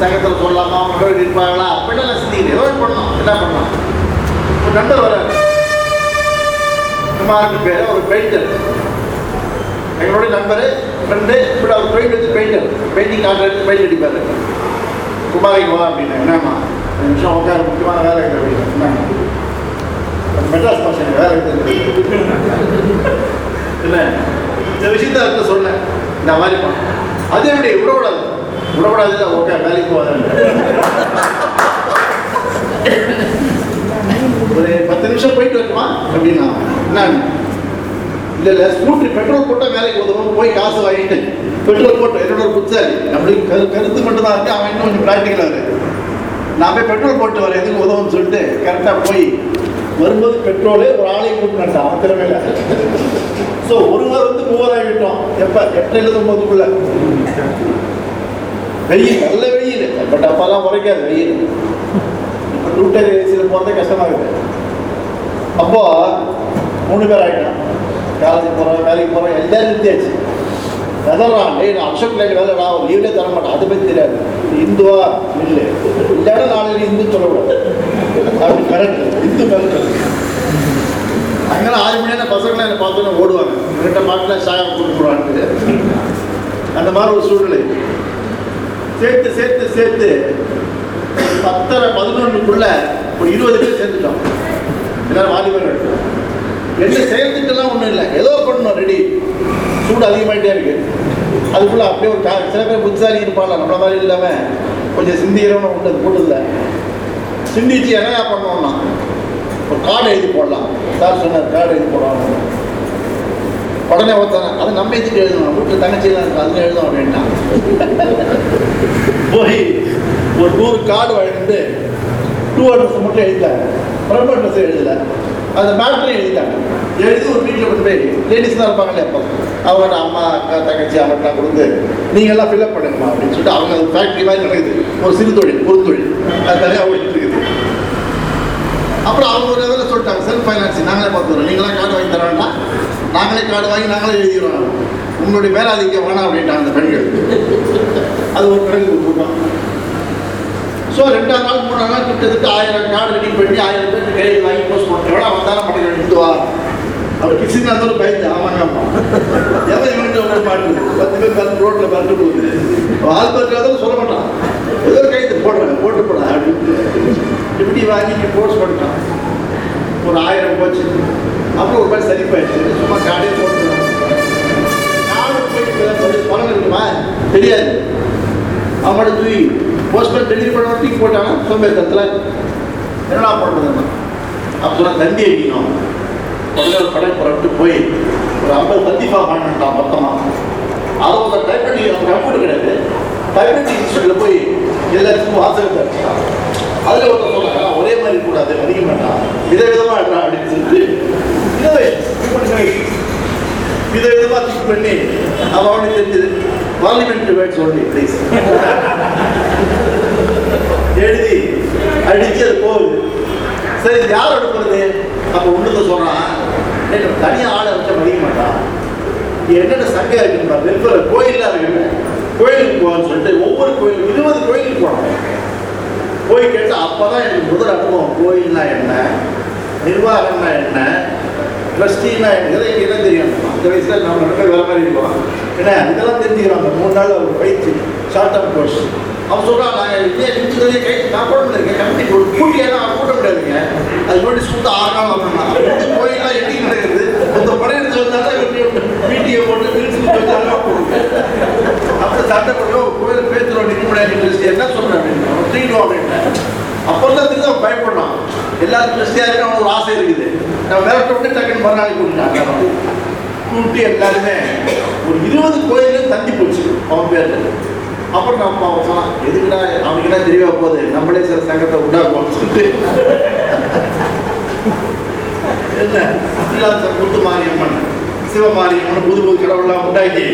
சங்கத்தில் சொல்லலாமா? அவங்க போய் இருப்பாங்களா அப்படிலாம் சிந்திக்கிறேன் ஏதோ பண்ணணும். என்ன பண்ணலாம் ஒரு நண்பர் வர குமாருக்கு பேர் ஒரு பெயிண்டர் எங்களுடைய நண்பர் ஃப்ரெண்டு இப்படி அவர் பெயிண்ட் வச்சு பெயிண்டர் பெயிண்டிங் கான்ட்ராக்ட் பெயிண்ட் அடிப்பார். குமாரிக்கு வா அப்படின்னு. என்னம்மா? ஒரு நிமிஷம் உட்கார முக்கியமான வேலை இருக்குது அப்படின்னு. என்ன மெட்ராஸ் பாஷன் வேலை இருக்குது என்ன? இந்த விஷயத்த சொன்னேன். இந்த மாதிரி பண்ண அது எப்படி விடக்கூடாது விடக்கூடாது ஓகே வேலைக்கு போகாது ஒரு பத்து நிமிஷம் போயிட்டு வருமா அப்படின்னா நான் இல்லை இல்லை ஸ்கூட்டி பெட்ரோல் போட்டால் வேலைக்கு உதவும் போய் காசு வாங்கிட்டு பெட்ரோல் போட்டு என்னோட ஒரு புத்தாரி நம்மளுக்கு கரு கருத்து மட்டும் தான் இருக்கு. அவன் இன்னும் கொஞ்சம் ப்ராக்டிக்கலாக இருக்கு. நான் போய் பெட்ரோல் போட்டு வரேன் எதுக்கு உதவும்னு சொல்லிட்டு கரெக்டாக போய் வரும்போது பெட்ரோலே ஒரு ஆளை கூட்டு நட்டான் அவன் திறமையில ஸோ ஒருவர் வந்து மூவராகி விட்டோம் எப்போ? எட்டுலேருந்து ஒன்பதுக்குள்ள. வெயில் நல்ல வெயில். பட் அப்பெல்லாம் உரைக்காது வெயில். இப்போ டூ டயர் ஏசியில் போகிறதே கஷ்டமாக இருக்குது அப்போ மூணு பேர் ஆகிட்டான் காலேஜ் போகிறோம் வேலைக்கு போகிறோம் எல்லாரும் நிறுத்தியாச்சு. எதறான் டேய் நான் அக்ஷன் லைட் வேலை நான் லீவ்லே தர மாட்டேன். அதை பற்றி தெரியாது. இந்துவா? இல்லை. இல்லைன்னா நாளைக்கு இந்து சொல்லக்கூடாது. அப்படி கரெக்ட் இந்து கரெக்ட் அங்கெல்லாம் ஆறு மணி நேரம் பசங்களை என்னை பார்த்தோன்னே ஓடுவாங்க. ரெண்டு மாட்டில் சாயம் கொடுக்குறான்ட்டு அந்த மாதிரி ஒரு சூழ்நிலை. சேர்த்து சேர்த்து சேர்த்து. பத்தரை பதினொன்றுக்குள்ள ஒரு இருபது பேர் சேர்த்துட்டோம். எல்லாரும் வாலிபர்கள் என்ன செயல்திட்டம்லாம் ஒன்றும் இல்லை. ஏதோ பண்ணணும் ரெடி சூடு அதிகமாகிட்டே இருக்கு. அதுக்குள்ள அப்படியே ஒரு கா- சில பேர் புத்திசாலி இருப்பாங்க. நம்மள மாதிரி இல்லாமல் கொஞ்சம் சிந்திக்கிறவங்க உண்டு அது கூட்டத்தில் சிந்திச்சு என்ன பண்ணோம்னா ஒரு கார்டு எழுதி போடலாம். சார் சொன்னார் கார்டு எழுதி போடலாம் உடனே ஒருத்தன அது நம்ம எதுக்கு எழுதணும்? வீட்டில் தங்கச்சியெல்லாம் இருக்கு அதில் எழுதும் அப்படின்ட்டான் போய் ஒரு நூறு கார்டு வாங்கிட்டு டூ அட்ரஸ் மட்டும் எழுதிட்டாங்க. ரொம்ப அட்ரஸ் எழுதல. அந்த மேட்ரு எழுதிட்டாங்க. எழுதி ஒரு வீட்டில் கொண்டு போய் லேடிஸ் தான் இருப்பாங்களே அப்போ அவங்க அம்மா அக்கா தங்கச்சி அவங்கள்ட்ட கொடுத்து நீங்கள்லாம் ஃபில்அப் பண்ணுங்கம்மா அப்படின்னு சொல்லிட்டு அவங்க அது ஃபேக்ட்ரி மாதிரி நடக்குது. ஒரு சிறு தொழில் குறுந்தொழில் அது தனியாக ஓடிட்டு இருக்குது. அப்புறம் அவங்க ஒரு இதில் சொல்லிட்டாங்க செல்ஃப் ஃபைனான்சிங் நாங்களே பார்த்துக்கிறோம். நீங்களாம் கார்டு வாங்கி தர வேண்டாம். நாங்களே கார்டு வாங்கி நாங்களே எழுதிக்கிறோம். உங்களுடைய மேலாதிக்கம் வேணாம் அப்படின்ட்டாங்க அந்த பெண்கள். அது ஒரு கணக்கு கூட்டம் ஸோ ரெண்டாம் நாள் மூணாம் நாள் கிட்டத்தட்ட ஆயிரம் கார்டு ரெடி பண்ணி ஆயிரம் பேர் கையில் வாங்கி போஸ்ட் பண்ணுறோம் எவ்வளோ வந்தாலும் மாட்டேங்க எடுத்துவா அவர் பிசினா இருந்தாலும் பயந்து ஆமாங்க ஆமா. எவன் இவன்ட்டு ஒன்று பத்து பேர் பத்து ரோட்டில் பறந்து போகுது. ஆள் சொல்ல மாட்டான். ஏதோ கைது போடுறேன் போட்டு போட அப்படின்னு. இப்படி வாங்கி போஸ்ட் பண்ணிட்டான் ஒரு ஆயிரம் போச்சு. அப்புறம் ஒரு மாதிரி சரிப்பாயிடுச்சு சும்மா காடே போட்டு பணம் இருக்குமா? தெரியாது. அவன் தூய் போஸ்ட்மேன் டெலிவரி பண்ண தூக்கி போட்டாங்க சோம்பேறித்தனத்தில் என்னடா பண்ணுறதுன்னா அப்போ சொன்னால் தண்டி அடிக்கணும். உடனே ஒரு கடை புறப்பட்டு போய் ஒரு ஐம்பது தத்திஃபா பண்ணிட்டான் மொத்தமாக அவங்க டைப்ரைட்டிங் கம்ப்யூட்டர் கிடையாது டைப்ரைட்டிங் இன்ஸ்டியூட்டில் போய் எல்லாருக்கும் வாசகத்தை அடிச்சிட்டான் அதில் ஒருத்தர் சொன்னாங்க ஒரே மாதிரி கூடாது அதிக வேண்டாம் விதவிதமாக எடுறான் அப்படின்னு சொல்லிட்டு இன்னோவேஷன் வித விதமா திங்க் பண்ணி அவன் அவனுக்கு தெரிஞ்சது. பார்லிமெண்ட் வேர்ட்ஸ் ஒன்லி ப்ளீஸ் எழுதி அடிச்சு அது போகுது. சரி இது யார் அனுப்புறது? அப்போ உள்ளுக்கு சொல்றான் "ஏய், தனியா ஆளை வச்சா மதிக்க மாட்டான். என்னென்ன சங்கம் இருக்குன்னு வெல்ஃபேர் கோயிலாக இருக்குல்ல கோயிலுக்கு போவான்னு சொல்லிட்டு ஒவ்வொரு கோயிலும் இருபது கோயிலுக்கு போனோம் போய் அப்போ தான் எனக்கு முதல் அனுபவம் கோயில்னா என்ன? நிர்வாகம்னா என்ன? ட்ரஸ்டின்னா என்ன? இதெல்லாம் தெரியும்? அந்த வயசில் நம்ம நடக்க வேறு மாதிரி இருக்கலாம் ஏன்னா இதெல்லாம் அந்த மூணு நாள் ஒரு பயிற்சி ஷார்ட் டேர்ம் கோர்ஸ் அவன் சொல்கிறான் நான் இதே நிமிஷத்துலேயே கை நான் போட முடியாது. கமிட்டி போட்டு கூட்டி எல்லாம் கூட்ட முடியாதுங்க. அது நோட்டீஸ் கொடுத்து ஆறு நாள் கோயிலாம் எப்படி நடக்குது? இந்த படம் எடுத்து வந்தாலும் மீட்டியை போட்டு பிரிச்சு வச்சாலும் அப்புறம் சண்டை பண்ணுவோம் கோயில் பேத்துறோம் நிற்க முடியாது என்ன சொல்றேன் அப்படின்னு தூக்கிடுவோம் அப்படின்னு அப்போ தான் திரும்ப பயப்படலாம். எல்லாரும் கிறிஸ்டியா இருக்கு அவனுக்கு ஆசை இருக்குது. நான் விரட்ட விட்டு டக்குன்னு மறுநாள் கூட்டிட்டாங்க. கூப்பிட்டு எல்லாருமே ஒரு இருபது கோயிலும் தந்தி போச்சு அவன் பேர்ல. அப்புறம் நம்ம அவன் சொன்னான் எதுக்குடா அவனுக்கு என்ன தெரியவா போகுது? நம்மளே சில சங்கத்தை உண்டாக்குவோம் சொல்லிட்டு. என்ன? இல்லாத முத்து மாரியம்மன் சிவமாரியம்மன் புது புது கடவுள்லாம் உண்டாக்கி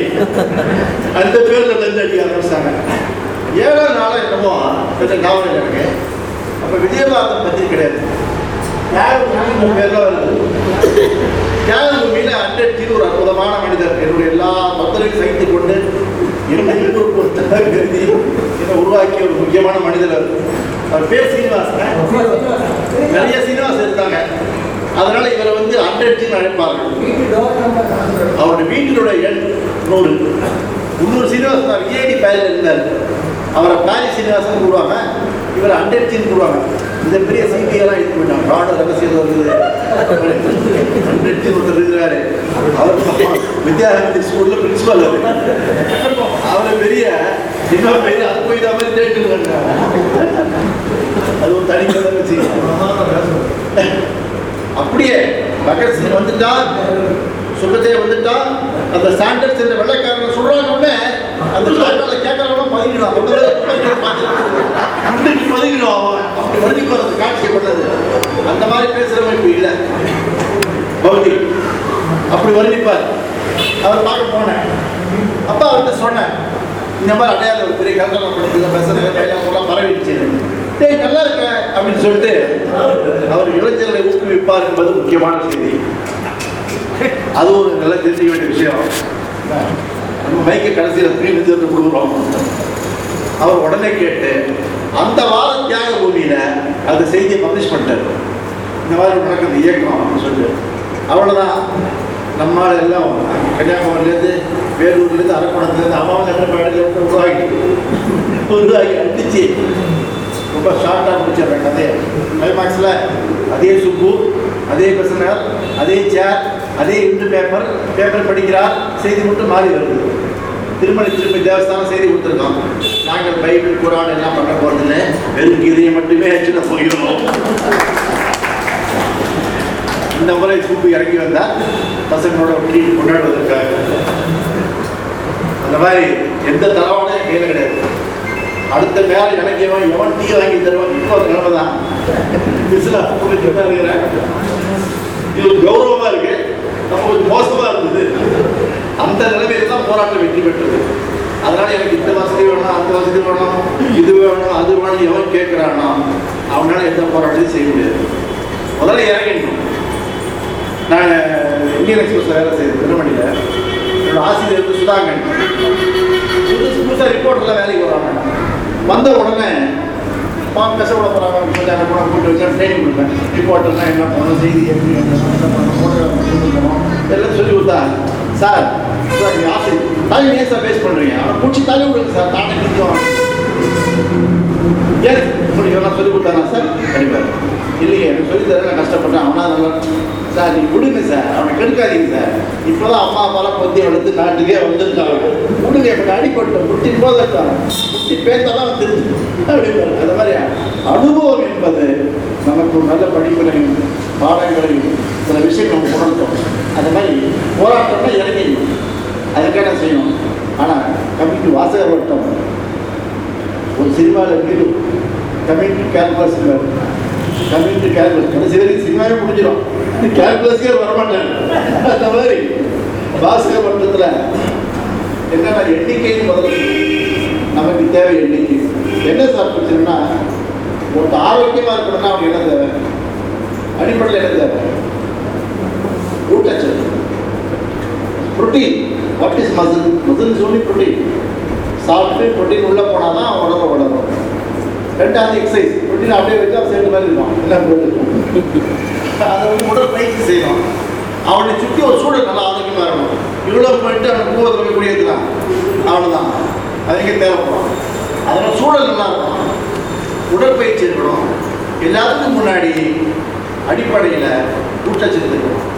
அந்த பேர்ல அடிக்க ஆரம்பிச்சாங்க ஏழாம் என்னமோ கொஞ்சம் ஞாபகம் எனக்கு. அப்ப விஜயபாரதம் பத்தி கிடையாது. தியாகபூமி பேர்ல வருது. தியாகபூமியில அண்டர்டின்னு ஒரு அற்புதமான மனிதர். என்னுடைய எல்லா பக்தரையும் சகித்து கொண்டு என்னை இன்னொரு பொருத்தமாக கருதி என்னை உருவாக்கிய ஒரு முக்கியமான மனிதர் அவர். பேர் சீனிவாசன். நிறைய சீனிவாசன் இருந்தாங்க அதனால இவரை வந்து அண்டர்டின்னு அழைப்பார்கள் அவருடைய வீட்டினுடைய எண் நூறு. முந்நூறு சீனிவாசன் ஏடி பேரில் இருந்தார். அவரை பாரி சீனிவாசன் கூடுவாங்க இவர் அண்டர்ஜின்னு கூடுவாங்க இந்த பெரிய செய்தியெல்லாம் இது பண்ணாங்க ராணுவ ரகசியம் இருக்குது அண்டர்ச்சி ஒருத்தர் இருக்கிறாரு. அவர் வித்யாரண்ய ஸ்கூலில் பிரின்சிபால் அவர் அவரை பெரிய இன்னொரு பெரிய அது போய் தான் மாதிரி தேட்டு அது ஒரு தனி விஷயம் அப்படியே பகத்சிங் வந்துட்டா சுகதேவ் வந்துட்டா அந்த சாண்டர்ஸ் என்ற வெள்ளைக்காரன் சொல்றாங்க உடனே அந்த சாண்டர்ல கேட்கறவங்க பதுங்கிடும் அன்னைக்கு பதுங்கிடும் அவன் அப்படி பதுங்கி போறது காட்சியப்பட்டது. அந்த மாதிரி பேசுறவங்க இப்ப இல்லை. பௌதி அப்படி வருணிப்பார். அவர் பார்க்க போனேன். அப்பா அவர்கிட்ட சொன்னேன் இந்த மாதிரி அடையாளம் ஒரு பெரிய கல்கலாம் படத்துல பேசுறது பரவிடுச்சு டேய் நல்லா இருக்க அப்படின்னு சொல்லிட்டு அவர் இளைஞர்களை ஊக்குவிப்பார் என்பது முக்கியமான செய்தி. அது ஒரு நல்லா தெரிஞ்சுக்க வேண்டிய விஷயம். நம்ம மைக்க கடைசியில் மீண்டும் சேர்த்து கொடுக்குறோம். அவர் உடனே கேட்டு அந்த வார தியாக பூமியில அந்த செய்தியை பப்ளிஷ் பண்ணிட்டாரு. இந்த மாதிரி நடக்குது இயக்கம் அப்படின்னு சொல்லிட்டு. அவ்வளோதான் நம்மால் எல்லாம் கன்னியாகுமரியிலேருந்து வேலூர்லேருந்து அரக்கோணத்துலேருந்து அம்மாவில் சட்டப்பாடிலேருந்து உருவாகி உருவாகி அடிச்சு ரொம்ப ஷார்ட்டாக முடிச்சிடுறேன் அதே கிளைமாக்ஸில் அதே சுப்பு அதே பெசனர் அதே சேர் அதே இந்து பேப்பர் பேப்பர் படிக்கிறார் செய்தி மட்டும் மாறி வருது. திருமணி திருப்பி தேவஸ்தானம் செய்தி கொடுத்துருக்கோம் நாங்கள் பைபிள் குரான் எல்லாம் பண்ண போகிறதில்ல வெறும் கீதையை மட்டுமே வச்சுட்டு போகிறோம். இந்த முறை சுப்பு இறங்கி வந்தால் பசங்களோட ஒட்டி கொண்டாடுவதற்காக. அந்த மாதிரி எந்த தரவான கையில் கிடையாது. அடுத்த வேலை இலக்கியவன் எவன் டீ வாங்கி தருவான்? இப்போ ஒரு நிலைமை தான் பிசில இருக்கிறேன் இது ஒரு கௌரவமா இருக்கு. நம்ம கொஞ்சம் மோசமா இருந்தது. அந்த நிலைமையில தான் போராட்டம் வெற்றி பெற்றது. அதனால எனக்கு இந்த வசதி வேணும் அந்த வசதி வேணும் இது வேணும் அது வேணும் எவன் கேட்கிறானோ அவனால எந்த போராட்டத்தையும் செய்ய முடியாது. முதல்ல இறங்கிடணும். நான் இந்தியன் எக்ஸ்பிரஸ் வேலை செய்யறது திருமணியில் என்னோட ஆசிரியர் வந்து சுதாகன் புதுசு புதுசாக ரிப்போர்ட்டில் வேலைக்கு வராங்க. வந்த உடனே பா பேச விட போகிறாங்க கொஞ்சம் கூட கூட்டு வச்சா ட்ரைனிங் கொடுப்பேன் ரிப்போர்ட்டர்னா என்ன பண்ணணும் செய்தி எப்படி என்ன பண்ணணும் போட்டோ எல்லாம் சொல்லி கொடுத்தா சார் சார் நீங்கள் ஆசை தாய் ஏன் சார் பேஸ் பண்ணுறீங்க அவனை பிடிச்சி தள்ளி விடுங்க சார் தானே நிற்கும் ஏன்? இப்படி எல்லாம் சொல்லி கொடுத்தானா சார்? கண்டிப்பாக இல்லையே எனக்கு சொல்லி தர நான் கஷ்டப்பட்டேன். அவனா நல்லா சார் நீ விடுங்க சார். அவனை கெடுக்காதீங்க சார். இப்போதான் அம்மா அப்பாலாம் பொத்தி வளர்த்து நாட்டுக்கே வந்திருக்காங்க. விடுங்க இப்போ அடிப்பட்டோம் முட்டி போதான் முட்டி பேத்தாலாம் வந்துருச்சு அப்படின்னு அப்படிப்பாரு அந்த மாதிரி அனுபவம் என்பது நமக்கு நல்ல படிப்புகளையும் பாடங்களையும் சில விஷயங்கள் நம்ம உணர்த்தோம். அந்த மாதிரி போராட்டம்னா இறங்கிடணும் அதுக்கான செய்யணும். ஆனால் கம்மிட்டு வாசகர் வட்டம் ஒரு சினிமாவில் வீடு கமிட்டி கேம்பஸ் கம்மிட்டு கேல்குலஸ் கடைசி வரைக்கும் சினிமாவே முடிஞ்சிடும் கேல்குலஸ்க்கே வரமாட்டேன். அந்த மாதிரி. பாஸ்கர் மன்றத்தில் என்னென்ன எண்ணிக்கைன்னு முதல்ல நமக்கு தேவை எண்ணிக்கை. என்ன சார் பிரச்சனைனா ஒரு ஆரோக்கியமாக இருக்கணும்னா அவங்க என்ன தேவை? அடிப்படையில் என்ன தேவை? ஊட்டச்சத்து. Protein. What is muscle muscle சொல்லி புரோட்டீன் சாப்பிட்டு புரோட்டீன் உள்ளே போனால் தான் உடம்பு வளரும். ரெண்டாவது எக்ஸசைஸ் புரோட்டீன் அப்படியே வச்சு அவன் சேர்ந்த மாதிரி இருக்கும் எல்லாம் அதை வந்து உடற்பயிற்சி செய்யணும் அவனை சுற்றி ஒரு சூழல் நல்லா ஆரோக்கியமாக இருக்கணும். இவ்வளோ பண்ணிட்டு அவன் கூவத்தில் போய் குடியேற்றலாம் அவ்வளோதான் அதுக்கே தேவைப்படும் அதனால் சூழல் நல்லா இருக்கும். உடற்பயிற்சி இருக்கணும். எல்லாத்துக்கும் முன்னாடி அடிப்படையில் ஊட்டச்சத்து இருக்கணும்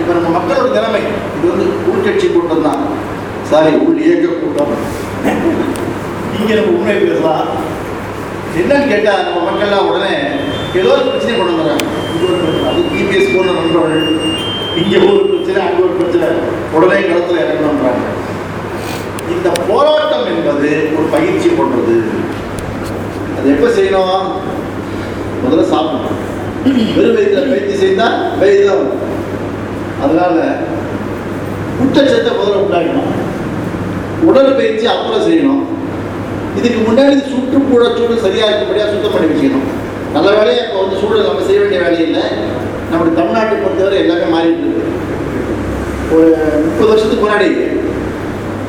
இப்போ நம்ம மக்களோட நிலைமை இது வந்து உள்கட்சி கூட்டம் தான். சாரி உள் இயக்க கூட்டம். இங்கே நம்ம உண்மை பேசலாம். என்னன்னு கேட்டால் நம்ம மக்கள்லாம் உடனே ஏதோ ஒரு பிரச்சனை கொண்டு வந்துடுறாங்க. அது பிபிஎஸ் போன நண்பர்கள் இங்கே ஒரு பிரச்சனை அங்கே ஒரு பிரச்சனை உடனே களத்தில் இறங்கணுன்றாங்க இந்த போராட்டம் என்பது ஒரு பயிற்சி போன்றது அது எப்போ செய்யணும்? முதல்ல சாப்பிடணும். வெறும் வயிற்றில் பயிற்சி செய்தால் வயிறு வரும். அதனால ஊட்டச்சத்தை முதல்ல உண்டாக்கணும். உடற்பயிற்சி அப்புறம் செய்யணும். இதுக்கு முன்னாடி சுற்றுப்புற சூழல் சரியாக இருக்கும்படியாக சுத்தம் பண்ணி வச்சுக்கணும் நல்ல வேலையை இப்போ வந்து சூழல் நம்ம செய்ய வேண்டிய வேலை இல்லை நம்முடைய தமிழ்நாட்டை பொறுத்தவரை எல்லாமே மாறிட்டு இருக்கு. ஒரு முப்பது வருஷத்துக்கு முன்னாடி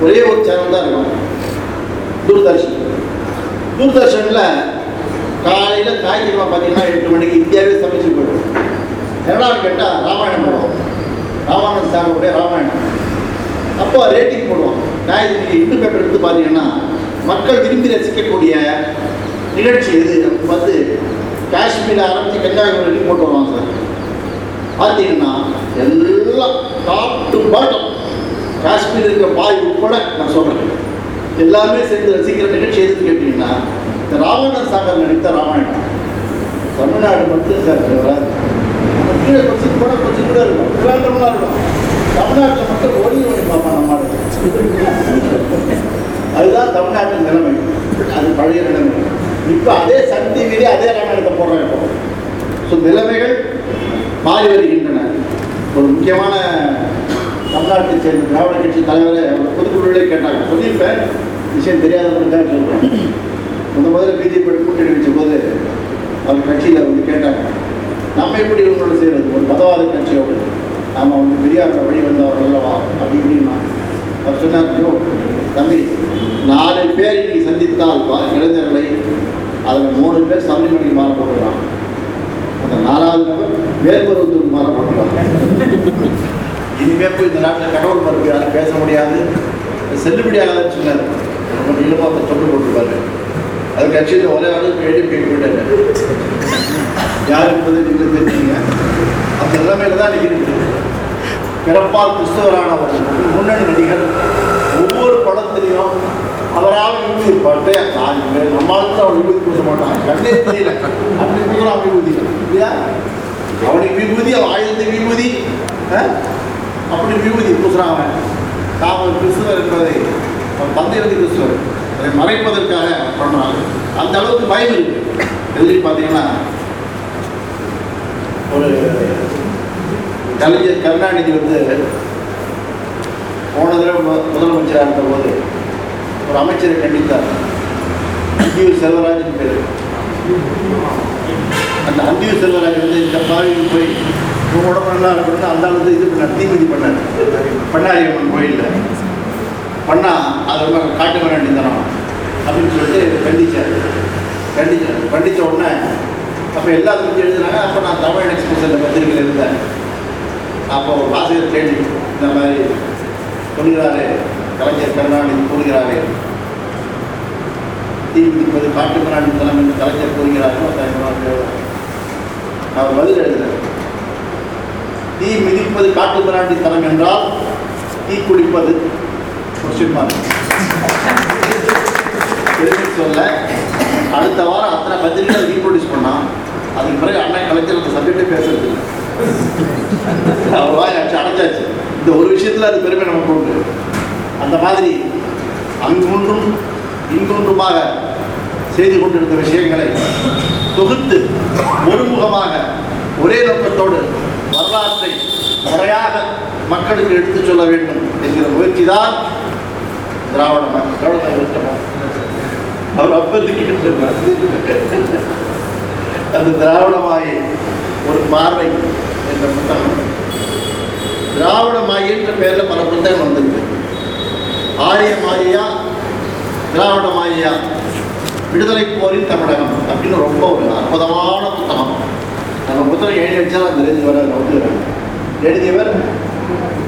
ஒரே ஒரு சேனல் தான் இருக்கும். தூர்தர்ஷன். தூர்தர்ஷனில் காலையில் ஞாயிற்றுக்கிழமை பார்த்தீங்கன்னா எட்டு மணிக்கு இந்தியாவே சமைச்சு போயிடும். என்னடா கேட்டால் ராமாயணம் போடுவோம் ராமானந்த் சாருடைய ராமாயணம். அப்போ ரேட்டிங் போடுவோம் ஞாயிற்றுக்கிழமை இந்து பேப்பர் எடுத்து பார்த்தீங்கன்னா மக்கள் விரும்பி ரசிக்கக்கூடிய நிகழ்ச்சி எது? நமக்கு வந்து காஷ்மீர் ஆரம்பித்து கன்னியாகுமரி வரைக்கும் போட்டு வருவாங்க சார். பார்த்தீங்கன்னா எல்லாம் டாப் டு பாட்டம் காஷ்மீர் இருக்க பாய் உட்பட நான் சொல்கிறேன் எல்லாமே சேர்ந்து ரசிக்கிற நிகழ்ச்சி எதுன்னு கேட்டீங்கன்னா இந்த ராவண சாகர் நடித்த ராமாயணம். தமிழ்நாடு மட்டும் சார் வராது. கீழே கொஞ்சம் கூட கொஞ்சம் கூட இருக்கும். திருவாண்டமாக இருக்கும். தமிழ்நாட்டில் மட்டும் ஒளி ஒளி பார்ப்பான் நம்ம அதுதான் தமிழ்நாட்டின் நிலைமை. அது பழைய நிலைமை. இப்போ அதே சன் டிவிலே அதே ராமாயணத்தை போடுறோம் இப்போ. ஸோ நிலைமைகள் மாறி வருகின்றன. ஒரு முக்கியமான தமிழ்நாட்டை சேர்ந்த திராவிட கட்சி தலைவரை பொதுக்குழுவிலே கேட்டாங்க. சொல்லியிருப்பேன். விஷயம் தெரியாதவங்க தான் சொல்கிறேன் முத முதல்ல பிஜேபி கூட்டணி வச்ச போது அவர் கட்சியில் வந்து கேட்டாங்க. நம்ம எப்படி இவங்களோட செய்கிறது ஒரு மதவாத கட்சியோடு நாம் வந்து பெரியார் வழி வந்தவர்கள் அல்லவா அப்படி இப்படின்னா அவர் சொன்னார் "ஐயோ, தம்பி நாலு பேர் இன்னைக்கு சந்தித்தால் இளைஞர்களை அதில் மூணு பேர் சபரிமலைக்கு மாற போடுறான் அந்த நாலாவது நபர் வேறுபருவத்துக்கு மாற போடுறாங்க இனிமே போய் இந்த நாட்டில் கடவுள் மறுப்பு யாரும் பேச முடியாது. செல்லுபடியாகாதுன்னு சொன்னார். ரொம்ப நீளமாக அதை தொட்டு போட்டுருப்பாரு. அது கட்சியில் ஒரே அளவுக்கு எழுதி போய் யார் என்பதை நீங்கள் தெரிஞ்சுங்க அந்த நிலைமையில தான் இன்னைக்கு இருக்குது பிறப்பால் கிறிஸ்தவரான முன்னணி நடிகர் ஒவ்வொரு படத்திலையும் அவரால் விபூதி பட்டே நான் இனிமேல் நம்மளுக்கு அவன் விபூதி பூச மாட்டான் கண்ணே தெரியல. அப்படி பூசுறான் விபூதி இல்லையா? அவனுக்கு விபூதி அவன் ஆயுதத்தை விபூதி அப்படி விபூதி பூசுறான் அவன். ஒரு கிறிஸ்துவர் என்பதை அவன் தந்தை வந்து கிறிஸ்துவர். அதை மறைப்பதற்காக பண்ணுறாங்க அந்த அளவுக்கு பயம் இருக்கு. எதிரி பார்த்தீங்கன்னா ஒரு கலைஞர் கருணாநிதி வந்து போன தடவை முதலமைச்சராக இருந்தபோது ஒரு அமைச்சரை கண்டித்தார். அந்தியூர் செல்வராஜன் பேர். அந்த அந்தியூர் செல்வராஜ் வந்து இந்த பாவிக்கு போய் உங்க உடம்பு நல்லா இருக்கணும்னு அந்த அளவுக்கு இது பண்ணார். தீமிதி பண்ணார். பண்ணாரியம்மன் கோயிலில். பண்ணா அது ரொம்ப காட்டு வேண்டி தரோம் அப்படின்னு சொல்லிட்டு கண்டிச்சார். கண்டிச்சார். கண்டித்த உடனே அப்போ எல்லாத்துக்கும் எழுதுனாங்க அப்போ நான் தமிழ் எக்ஸ்பிரஸில் பத்திரிகையில் இருந்தேன். அப்போ ஒரு ஆசிரியர் கேள்வி இந்த மாதிரி சொல்கிறாரே கலைஞர் கருணாநிதி கூறுகிறாரே. தீவிதிப்பது காட்டு மிராண்டி தலம் என்று கலைஞர் கூறுகிறாரோ. அவர் பதில் எழுதுகிறார். தீ மிதிப்பது காட்டு மிராண்டி தனம் என்றால் தீ குடிப்பது சொல்ல? அடுத்த வாரம் அத்தனை பத்திரிகை ரீப்ரொடியூஸ் பண்ணால் அதுக்கு பிறகு அண்ணன் கலைஞர் அந்த சப்ஜெக்டே பேசுறது இல்லை அவ்வளோதான் அடைச்சாச்சு இந்த ஒரு விஷயத்துல அது பெருமை நமக்கு உண்டு அந்த மாதிரி அங்கொன்றும் இங்கொன்றுமாக செய்து கொண்டிருந்த விஷயங்களை தொகுத்து ஒருமுகமாக ஒரே நோக்கத்தோடு வரலாற்றை முறையாக மக்களுக்கு எடுத்துச் சொல்ல வேண்டும் என்கிற முயற்சி தான் திராவிட திராவிட இயக்கமா? அவர் அப்போதைக்கு அது திராவிடமாயி ஒரு பார்வை என்ற புத்தகம். திராவிடமாயி என்ற பெயரில் பல புத்தகம் வந்திருக்கு. ஆரிய மாயா திராவிட மாயா விடுதலை போரின் தமிழகம் அப்படின்னு ரொம்ப ஒரு அற்புதமான புத்தகம். நம்ம புத்தகம் எழுதி வச்சாலும் அந்த எழுதி வர வந்து எழுதியவர்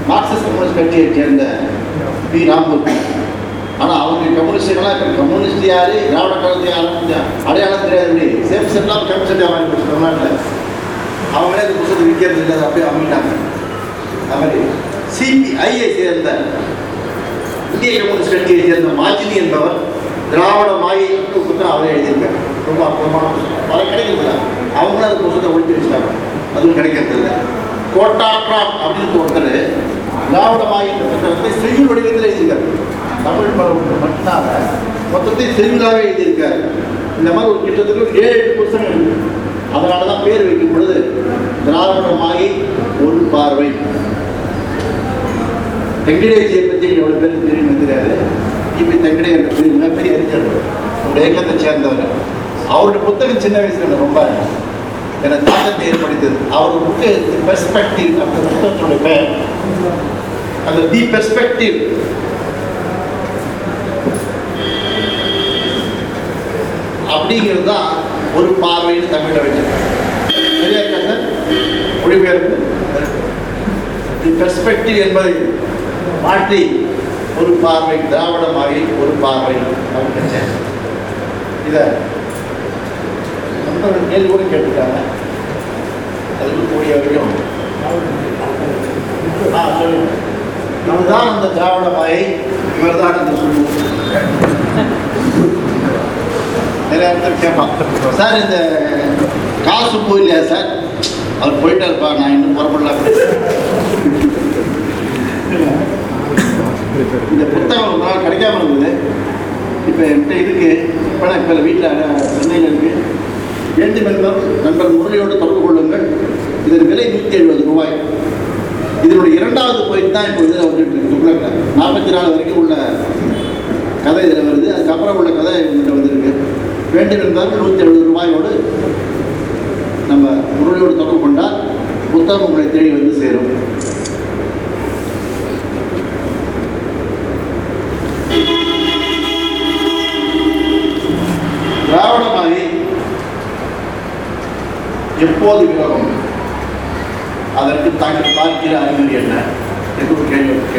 மார்க்சிஸ்ட் கம்யூனிஸ்ட் கட்சியை சேர்ந்த பி. ராமூர்த்தி ஆனால் அவங்க கம்யூனிஸ்டுகளாக இப்போ கம்யூனிஸ்ட் யார்? திராவிட கழகத்தை யாரும் அடையாளம் தெரியாது சேம் செட்டாக கம்யூனிஸ்ட் தமிழ்நாட்டில் அவங்களே அந்த புத்தகத்தை விற்கிறது இல்லை அப்படியே அமைட்டாங்க அது சிபிஐயை சேர்ந்த இந்திய கம்யூனிஸ்ட் கட்சியை சேர்ந்த மாஜினி என்பவர் திராவிட மாயை புத்தகம் அவரே எழுதியிருக்காரு. ரொம்ப அற்புதமான புத்தகம் பல கிடைக்கிறதில்ல அவங்களும் அந்த புத்தகத்தை ஒழித்து வச்சுட்டாங்க. அதுவும் கிடைக்கிறது இல்லை கோட்டாற்றாம் அப்படின்னு ஒருத்தர் திராவிட மாயை புத்தகத்தை செய்யுள் வடிவத்தில் எழுதியிருக்காரு. தமிழ் மரபு மட்டும்தான் மொத்தத்தை செய்யுளாகவே எழுதியிருக்காரு. இந்த மாதிரி ஒரு கிட்டத்தட்ட ஏழு புத்தகம் அதனால தான் பேர் வைக்கும் பொழுது திராவிடமாகி ஒரு பார்வை. வெங்கடேஷியை பற்றி எவ்வளோ பேருக்கு தெரியும் தெரியாது. இப்போ வெங்கடே என்ற பேர் மிகப்பெரிய அறிஞர். ஒரு இயக்கத்தை சேர்ந்தவர். அவருடைய புத்தகம் சின்ன வயசுல ரொம்ப எனக்கு தாக்கத்தை ஏற்படுத்தது அவர் புக்கு பெர்ஸ்பெக்டிவ் அந்த புத்தகத்துடைய பெயர். அந்த தி பெர்ஸ்பெக்டிவ் அப்படிங்கிறது தான் ஒரு பார்வைன்னு தமிழில் வச்சிருக்காங்க சரியா கண்ணன் மொழிபெயர்ப்பு? தி பெர்ஸ்பெக்டிவ் என்பதை மாற்றி ஒரு பார்வை திராவிடமாகி ஒரு பார்வை அப்படின்னு இதை நம்ம கேள்வி கூட கேட்டுட்டாங்க அதுக்கு கூடிய வரைக்கும். ஆ சொல்லுங்க. இவர்தான் அந்த திராவிடமாயை இவர்தான் அந்த சொல்லுவோம். நிறைய இடத்துல கேட்பான். சார் இந்த காசு போயில்லையா சார்? அவர் போயிட்டே இருப்பா நான் இன்னும் புறப்படல. இந்த புத்தகம் நாள் கிடைக்காம இருந்தது. இப்போ என்கிட்ட இருக்கு. இப்போ இப்போ வீட்டில் சென்னையில் இருக்கு. வேண்டும் என்பவர் நண்பர் முரளியோடு தொடர்பு கொள்ளுங்கள். இதன் விலை நூற்றி எழுபது ரூபாய். இதனுடைய இரண்டாவது பாயிண்ட் தான் இப்போ இதில் வந்துட்டு இருக்கு. நாற்பத்தி நாலு வரைக்கும் உள்ள கதை இதில் வருது. அதுக்கப்புறம் உள்ள கதை இதில் வந்திருக்கு. வேண்டியிருந்தால் என்பவர் நூற்றி எழுபது ரூபாயோடு நம்ம முரளியோடு தொடர்பு கொண்டால் புத்தகம் உங்களை தேடி வந்து சேரும். திராவிடமாகி எப்போது விலகும்? அதற்கு தாங்கள் பார்க்கிற அறிகுறி என்ன? என்று கேள்வி ஒன்று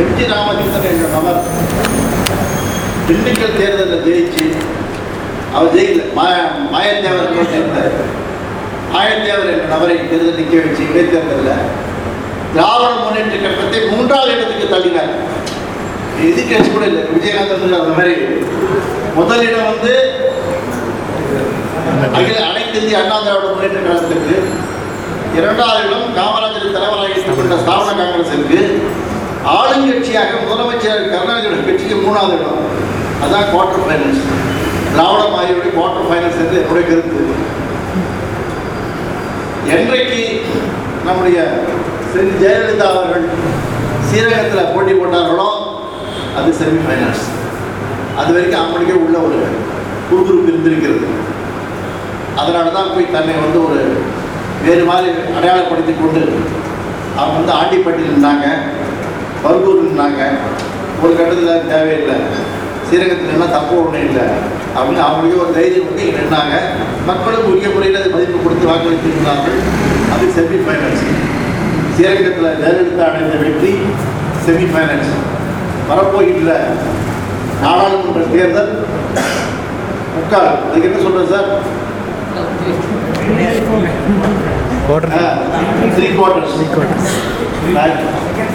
எம்ஜி ராமகிருஷ்ணன் என்ற நபர் திண்டுக்கல் தேர்தலில் ஜெயிச்சு அவர் ஜெயிக்கல. மாய மாயத்தேவர் ஜெயித்தார் மாயத்தேவர் என்ற நபரை தேர்தல் நிற்க வச்சு இடைத்தேர்தலில் திராவிட முன்னேற்ற கழகத்தை மூன்றாவது இடத்துக்கு தள்ளினார். எதிர்கட்சி கூட இல்லை. விஜயகாந்த் அந்த மாதிரி முதலிடம் வந்து அகில அனைத்து இந்திய அண்ணா திராவிட முன்னேற்ற கழகத்திற்கு இரண்டாவது இடம் காமராஜர் தலைவராக இருக்கின்ற ஸ்தாபன இருக்கு ஆளுங்கட்சியாக முதலமைச்சர் கருணாநிதியோட கட்சிக்கு மூணாவது இடம். அதுதான் குவார்டர் ஃபைனல்ஸ் திராவிட மாதிரியுடைய குவார்டர் ஃபைனல்ஸ் என்று என்னுடைய கருத்து. என்றைக்கு நம்முடைய செல்வி ஜெயலலிதா அவர்கள் ஸ்ரீரங்கத்தில் போட்டி போட்டார்களோ அது செமி ஃபைனல்ஸ் அது வரைக்கும் அவங்களுக்கே உள்ள ஒரு குறுகுறுப்பு இருந்திருக்கிறது. அதனால தான் போய் தன்னை வந்து ஒரு வேறு மாதிரி அடையாளப்படுத்தி கொண்டு அவங்க வந்து ஆண்டிப்பட்டியில் இருந்தாங்க. பர்கூர் இருந்தாங்க ஒரு கட்டத்தில் தேவையில்லை. ஸ்ரீரங்கத்தில் தப்பு ஒன்றும் இல்லை. அப்படின்னு அவங்களுக்கே ஒரு தைரியம் வந்து இங்க நின்னாங்க. மக்களும் உரிய முறையில் அது மதிப்பு கொடுத்து வாக்களித்திருந்தார்கள் அது செமி ஃபைனல்ஸ் ஸ்ரீரங்கத்தில் ஜெயலலிதா அடைந்த வெற்றி செமி ஃபைனல்ஸ் வரப்போகின்ற நாடாளுமன்ற தேர்தல் முக்கால். அதுக்கு என்ன சொல்கிறேன் சார்? த்ரீ குவார்டர்ஸ்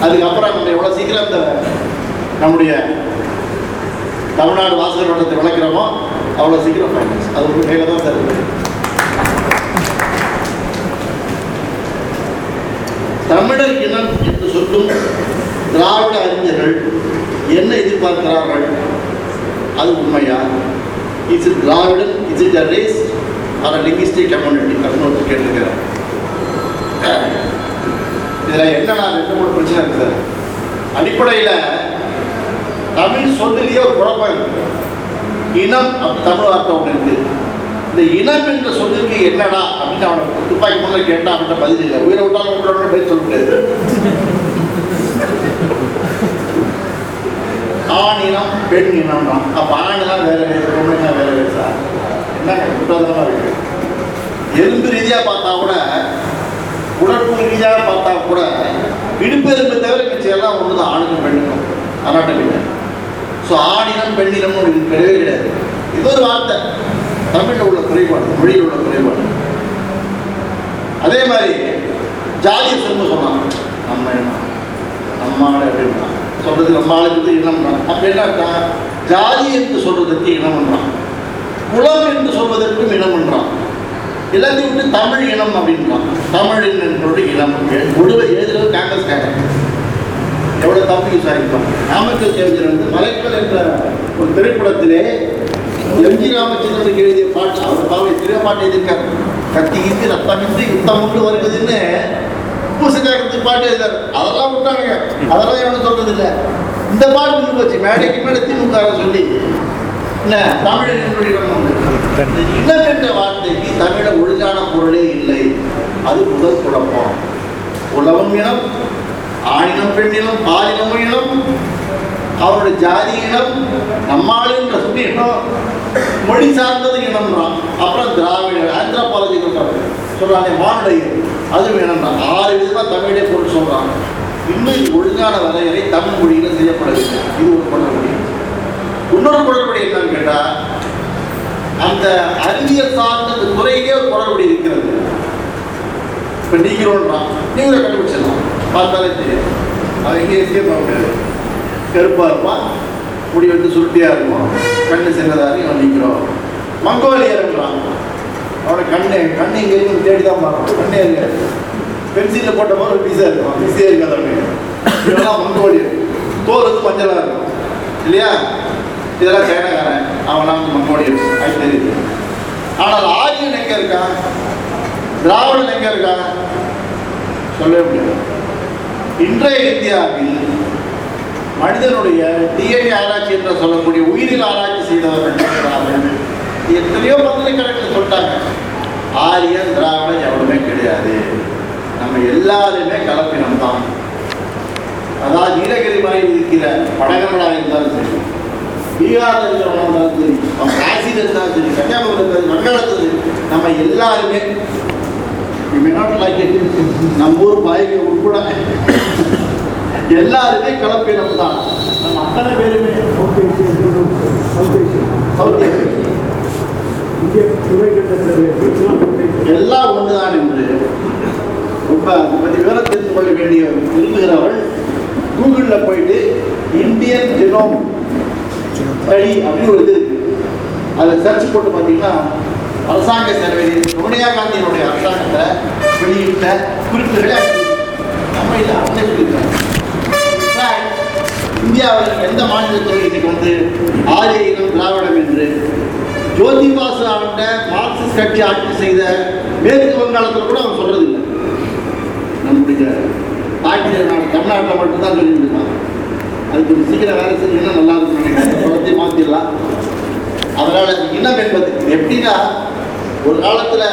அதுக்கப்புறம் நம்ம எவ்வளோ சீக்கிரம் இந்த நம்முடைய தமிழ்நாடு வாசகர் வட்டத்தை விளக்குறோமோ அவ்வளோ சீக்கிரம் ஃபைனல்ஸ் அது ஒரு கையில் தான் சார் இருக்கு. தமிழர் இனம் என்று சொல்லும் திராவிட அறிஞர்கள் என்ன எதிர்பார்க்கிறார்கள்? அது உண்மையா? Is it Dravidian is it a race or linguistic community அப்படின்னு ஒருத்தர் கேட்டிருக்கிறேன் இதில் என்னன்னா ரெண்டு மூணு பிரச்சனை இருக்கு சார்? அடிப்படையில் தமிழ் சொல்லிலேயே ஒரு குழப்பம் இருக்கு இனம் தமிழ் அர்த்தம் ஒன்று இருக்கு. இந்த இனம் என்ற சொல்லுக்கு என்னடா அப்படின்னு அவனை துப்பாக்கி முதல்ல கேட்டா அவன்கிட்ட பதில் இல்லை. உயிரை விட்டாலும் உங்களோட பதில் சொல்ல முடியாது. ஆண் இனம் பெண் இனம் தான். அப்போ ஆணுலாம் வேற வேறு பொண்ணுங்க வேற வேறு சார். என்ன குற்றதமாக இருக்கு. எலும்பு ரீதியாக பார்த்தா கூட உடற்பு ரீதியாக பார்த்தா கூட இடுப்பெருமை தவிர மிச்சம் எல்லாம் ஒன்று தான் ஆணுக்கும் பெண்ணுக்கும். அனாட்டமியில் ஸோ ஆணினம் பெண்ணினம் இது கிடையவே கிடையாது. இது ஒரு வார்த்தை. தமிழில் உள்ள குறைபாடு மொழியில் உள்ள குறைபாடு. அதே மாதிரி ஜாதியை சொல்ல சொன்னாங்க. நம்ம இனம் நம்ம அப்படின்னா சொல்றது நம்ம ஆளுக்கு இனம் தான் அப்போ என்ன ஜாதி என்று சொல்வதற்கு இனம் பண்ணுறான் குலம் என்று சொல்வதற்கும் இனம் பண்ணுறான் எல்லாத்தையும் விட்டு தமிழ் இனம் அப்படின்றான். தமிழ் என்பது இனம். முழுவ எழுதுறது காங்கிரஸ்காரன் எவ்வளோ தப்பு விசாரிப்பான். ஆகிருப்பான் நாமக்கல் கவிஞர் வந்து மலைக்கல் என்ற ஒரு திரைப்படத்திலே எம்ஜி ராமச்சந்திரனுக்கு எழுதிய பாட்டு அவர் பாவை திரை பாட்டு எழுதியிருக்காரு. கத்தி கீர்த்தி ரத்தமின்றி யுத்தம் உண்டு வருவதுன்னு பூசக்காரத்துக்கு பாட்டு எழுதாரு. அதெல்லாம் விட்டாங்க. அதெல்லாம் எவனும் சொல்றது இந்த பாட்டு முன் போச்சு மேடைக்கு மேலே திமுக சொல்லி என்ன தமிழ் இல்லம் என்ற வார்த்தைக்கு தமிழ ஒழுங்கான பொருளே இல்லை. அது முதல் குழப்பம். உலகம் இனம் ஆணினம் பெண்ணினம் பாலினம் இனம் அவருடைய ஜாதி இனம் நம்மாளுன்ற சொல்லி இனம் மொழி சார்ந்தது இனம்ன்றான் அப்புறம் திராவிட ஆந்திராபாலஜி சொல்றாங்க. மானுடைய அது வேணும்ன்றான் ஆறு விதமா தமிழே பொருள் சொல்றாங்க. இன்னும் ஒழுங்கான வரையறை தமிழ் மொழியில செய்யப்படவில்லை. இது ஒரு குளறுபடி இன்னொரு குளறுபடி என்னன்னு கேட்டா அந்த அறிவியல் சார்ந்த அந்த துறையிலே ஒரு குளறுபடி இருக்கிறது. இப்போ நீக்கிறோன்றான் நீங்களே கண்டுபிடிச்சிடலாம். பார்த்தாலே தெரியும் அது எங்கே எஸ்கேப் ஆக முடியாது. கருப்பாக இருப்பான் முடி வந்து சுருட்டியாக இருக்கும்? கண்ணு சின்னதாக இவன் நிற்கிறோம் மங்கோலியர்ன்றான் அவனோட கண்ணு கண்ணு இங்கே இருந்து தேடி தான் பார்க்கணும். கண்ணே இருக்காது பென்சிலில் போட்ட மாதிரி ஒரு பிஸாக இருக்கும். பிஸியாக இருக்காது அவனுக்கு. இதெல்லாம் மங்கோலியர் தோல் வந்து மஞ்சளாக இருக்கும். இல்லையா? இதெல்லாம் சேனக்காரன். அவன்லாம் வந்து அது தெரியுது. ஆனால் ஆரியன் எங்கே இருக்கான் திராவிடன் எங்க இருக்கான் சொல்லவே முடியாது இன்றைய இந்தியாவில் மனிதனுடைய டிஎன்ஏ ஆராய்ச்சி என்று சொல்லக்கூடிய உயிரில் ஆராய்ச்சி செய்தவர்கள் இருக்கிறார்கள். எத்தனையோ பல்கலைக்கழகத்தில் சொல்லிட்டாங்க. ஆரியன் திராவிடன் எவனுமே கிடையாது. நம்ம எல்லாருமே கலப்பினம் தான் அதாவது நீலகிரி மலையில் இருக்கிற படகர்களாக இருந்தாலும் சரி. பீகாரில் இருக்கிறவங்க இருந்தாலும் சரி அவன் காசியில் இருந்தாலும் சரி கன்னியாகுமரி இருந்தாலும் வங்காளத்தில் சரி, நம்ம எல்லாருமே நம்ம ஊர் பாய்க்கு உட்பட எல்லாருமே கலப்பினம் தான். நம்ம அத்தனை பேருமே சவுத் ஏசியா. எல்லாம் ஒன்றுதான் என்று ரொம்ப அதை பற்றி வேலை தெரிந்து கொள்ள வேண்டிய விரும்புகிறவள் கூகுளில் போயிட்டு இந்தியன் ஜெனோம் ஸ்டடி அப்படின்னு ஒரு இது அதை அதில் சர்ச் போட்டு பார்த்தீங்கன்னா அரசாங்க செலவில் சோனியா காந்தியினுடைய அரசாங்கத்தில் வெளியிட்ட குறிப்புகளை நம்ம இல்லை அவனே சொல்லியிருக்காங்க. இந்தியாவில் எந்த மாநிலத்தில் இன்னைக்கு வந்து ஆரிய இனம் திராவிடம் என்று ஜோதிபாசு ஆண்ட மார்க்சிஸ்ட் கட்சி ஆட்சி செய்த மேற்கு வங்காளத்தில் கூட அவன் சொல்றது இல்லை நம்முடைய ஆட்சியர் நாடு தமிழ்நாட்டில் மட்டும்தான் சொல்லிட்டு இருக்கான். அதுக்கு சீக்கிரம் வேலை செஞ்சீங்கன்னா நல்லா இருக்கும் நினைக்கிறேன் குளத்தையும் மாற்றிடலாம் அதனால இனம் என்பது எப்படின்னா ஒரு காலத்தில்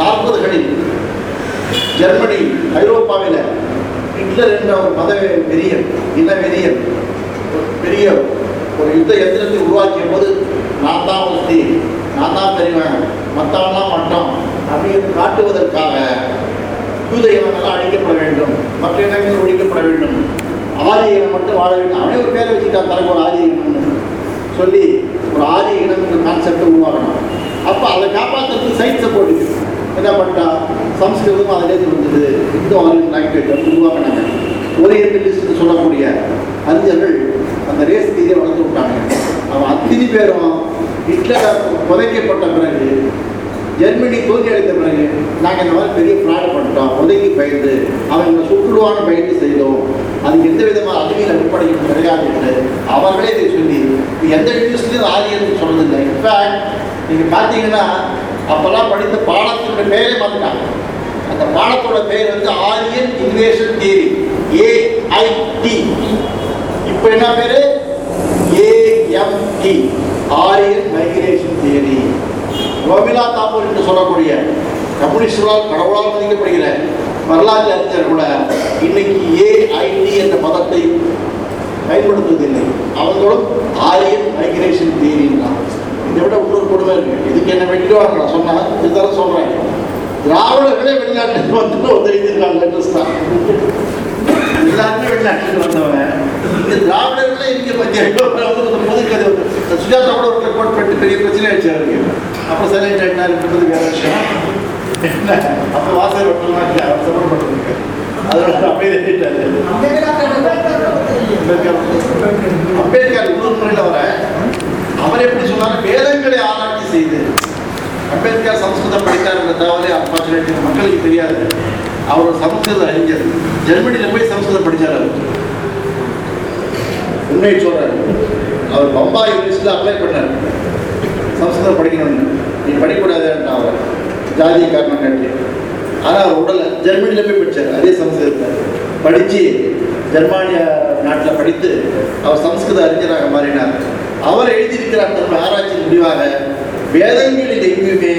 நாற்பதுகளில் ஜெர்மனி ஐரோப்பாவில் ஹிட்லர் என்ற ஒரு மத வெறியன் இன வெறியன் ஒரு பெரிய ஒரு யுத்த எந்திரத்தை உருவாக்கிய போது நான் தான் ஒருத்தி நான் தான் பெரியவன் மற்றவன்லாம் மட்டம் அப்படின்னு காட்டுவதற்காக யூத இனங்கள்லாம் அழிக்கப்பட வேண்டும். மற்ற இனங்கள் ஒழிக்கப்பட வேண்டும். ஆரிய இனம் மட்டும் வாழ வேண்டும். அவனே ஒரு பேரை வச்சுக்கிட்டான் தனக்கு ஒரு ஆரிய சொல்லி ஒரு ஆரிய இனம் கான்செப்ட் உருவாக்கணும். அப்போ அதை காப்பாற்றுறது சயின்ஸை போட்டு என்ன பண்ணிட்டா? சம்ஸ்கிருதம் அதிலே வந்தது இந்து ஆரியன் லாங்குவேஜ் வந்து உருவாக்கினாங்க. ஓரியன்டலிஸ்ட் சொல்லக்கூடிய அறிஞர்கள் அந்த ரேஸ் தீரை வளர்த்து விட்டாங்க. அவன் அத்தனை பேரும் ஹிட்லர் புதைக்கப்பட்ட பிறகு ஜெர்மனி தோல்வி அடைந்த பிறகு நாங்கள் இந்த மாதிரி பெரிய ஃப்ராட் பண்ணிட்டோம். உதவி பயந்து அவன் சுற்றுலுவான சுட்டுடுவான்னு பயந்து செய்தோம். அது எந்த விதமான அறிவியல் அடிப்படையும் கிடையாது என்று அவர்களே இதை சொல்லி எந்த எந்த யூனிவர்சிட்டியும் ஆரியன்னு சொன்னதில்லை. இன்ஃபேக்ட் நீங்கள் பார்த்தீங்கன்னா அப்போல்லாம் படித்த பாடத்தினுடைய பேரே பார்த்துட்டாங்க அந்த பாடத்தோட பேர் வந்து ஆரியன் இன்வேஷன் தியரி ஏஐடி இப்போ என்ன பேர்? AMT Aryan migration theory. Romila Thapar என்று சொல்லக்கூடிய கம்யூனிஸ்டுகளால் கடவுளால் மதிக்கப்படுகிற வரலாற்று அறிஞர் கூட இன்னைக்கு ஏஐடி என்ற பதத்தை பயன்படுத்துவதில்லை. அவங்களும் ஆரியன் மைக்ரேஷன் தேரின்றான் இதை விட இன்னொரு கொடுமை இருக்கு. இதுக்கு என்ன வெட்டிடுவாங்க நான் சொன்னா இதுதான் சொல்றேன். திராவிடர்களே வெளிநாட்டில் வந்து உதவியிருக்காங்க தான். எல்லாருமே வெளிநாட்டுக்கு வந்தவன் இந்த திராவிடர்களே இங்க பஞ்சாயத்து வந்து முதுக்கதை வந்து சுஜாதா கூட ஒரு ரிப்போர்ட் பண்ணிட்டு பெரிய பிரச்சனை ஆயிடுச்சு அவருக்கு. அப்போ சைலண்ட் ஆயிட்டாருன்றது வேற விஷயம் என்ன அப்போ வாசல் வட்டலாம் இல்லை அவர் சப்போர்ட் பண்ணிருக்கு அதனால அப்படியே ஆயிட்டாரு அம்பேத்கர் அம்பேத்கர் இன்னொரு முறையில் வர அவர் எப்படி சொன்னார் வேதங்களை ஆராய்ச்சி செய்து அம்பேத்கர் சமஸ்கிருதம் படித்தார் என்ற தகவலே அன்பார்ச்சுனேட்லி மக்களுக்கு தெரியாது அவர் ஒரு சமஸ்கிருத அறிஞர் ஜெர்மனியில் போய் சமஸ்கிருதம் படித்தார் அவர் உண்மை சொல்றாரு அவர் பம்பாய் யூனிவர்சிட்டியில் அப்ளை பண்ணார் சமஸ்கிருதம் படிக்கணும்னு நீ படிக்கக்கூடாதுன்ற அவர். ஜாதிய காரணம் காட்டி ஆனால் அவர் உடலை ஜெர்மனியில் போய் படித்தார் அதே சமஸ்கிருதத்தில். படித்து ஜெர்மானிய நாட்டில் படித்து அவர் சமஸ்கிருத அறிஞராக மாறினார். அவர் எழுதியிருக்கிறார் தன்னுடைய ஆராய்ச்சியின் முடிவாக வேதங்களில் எங்குமே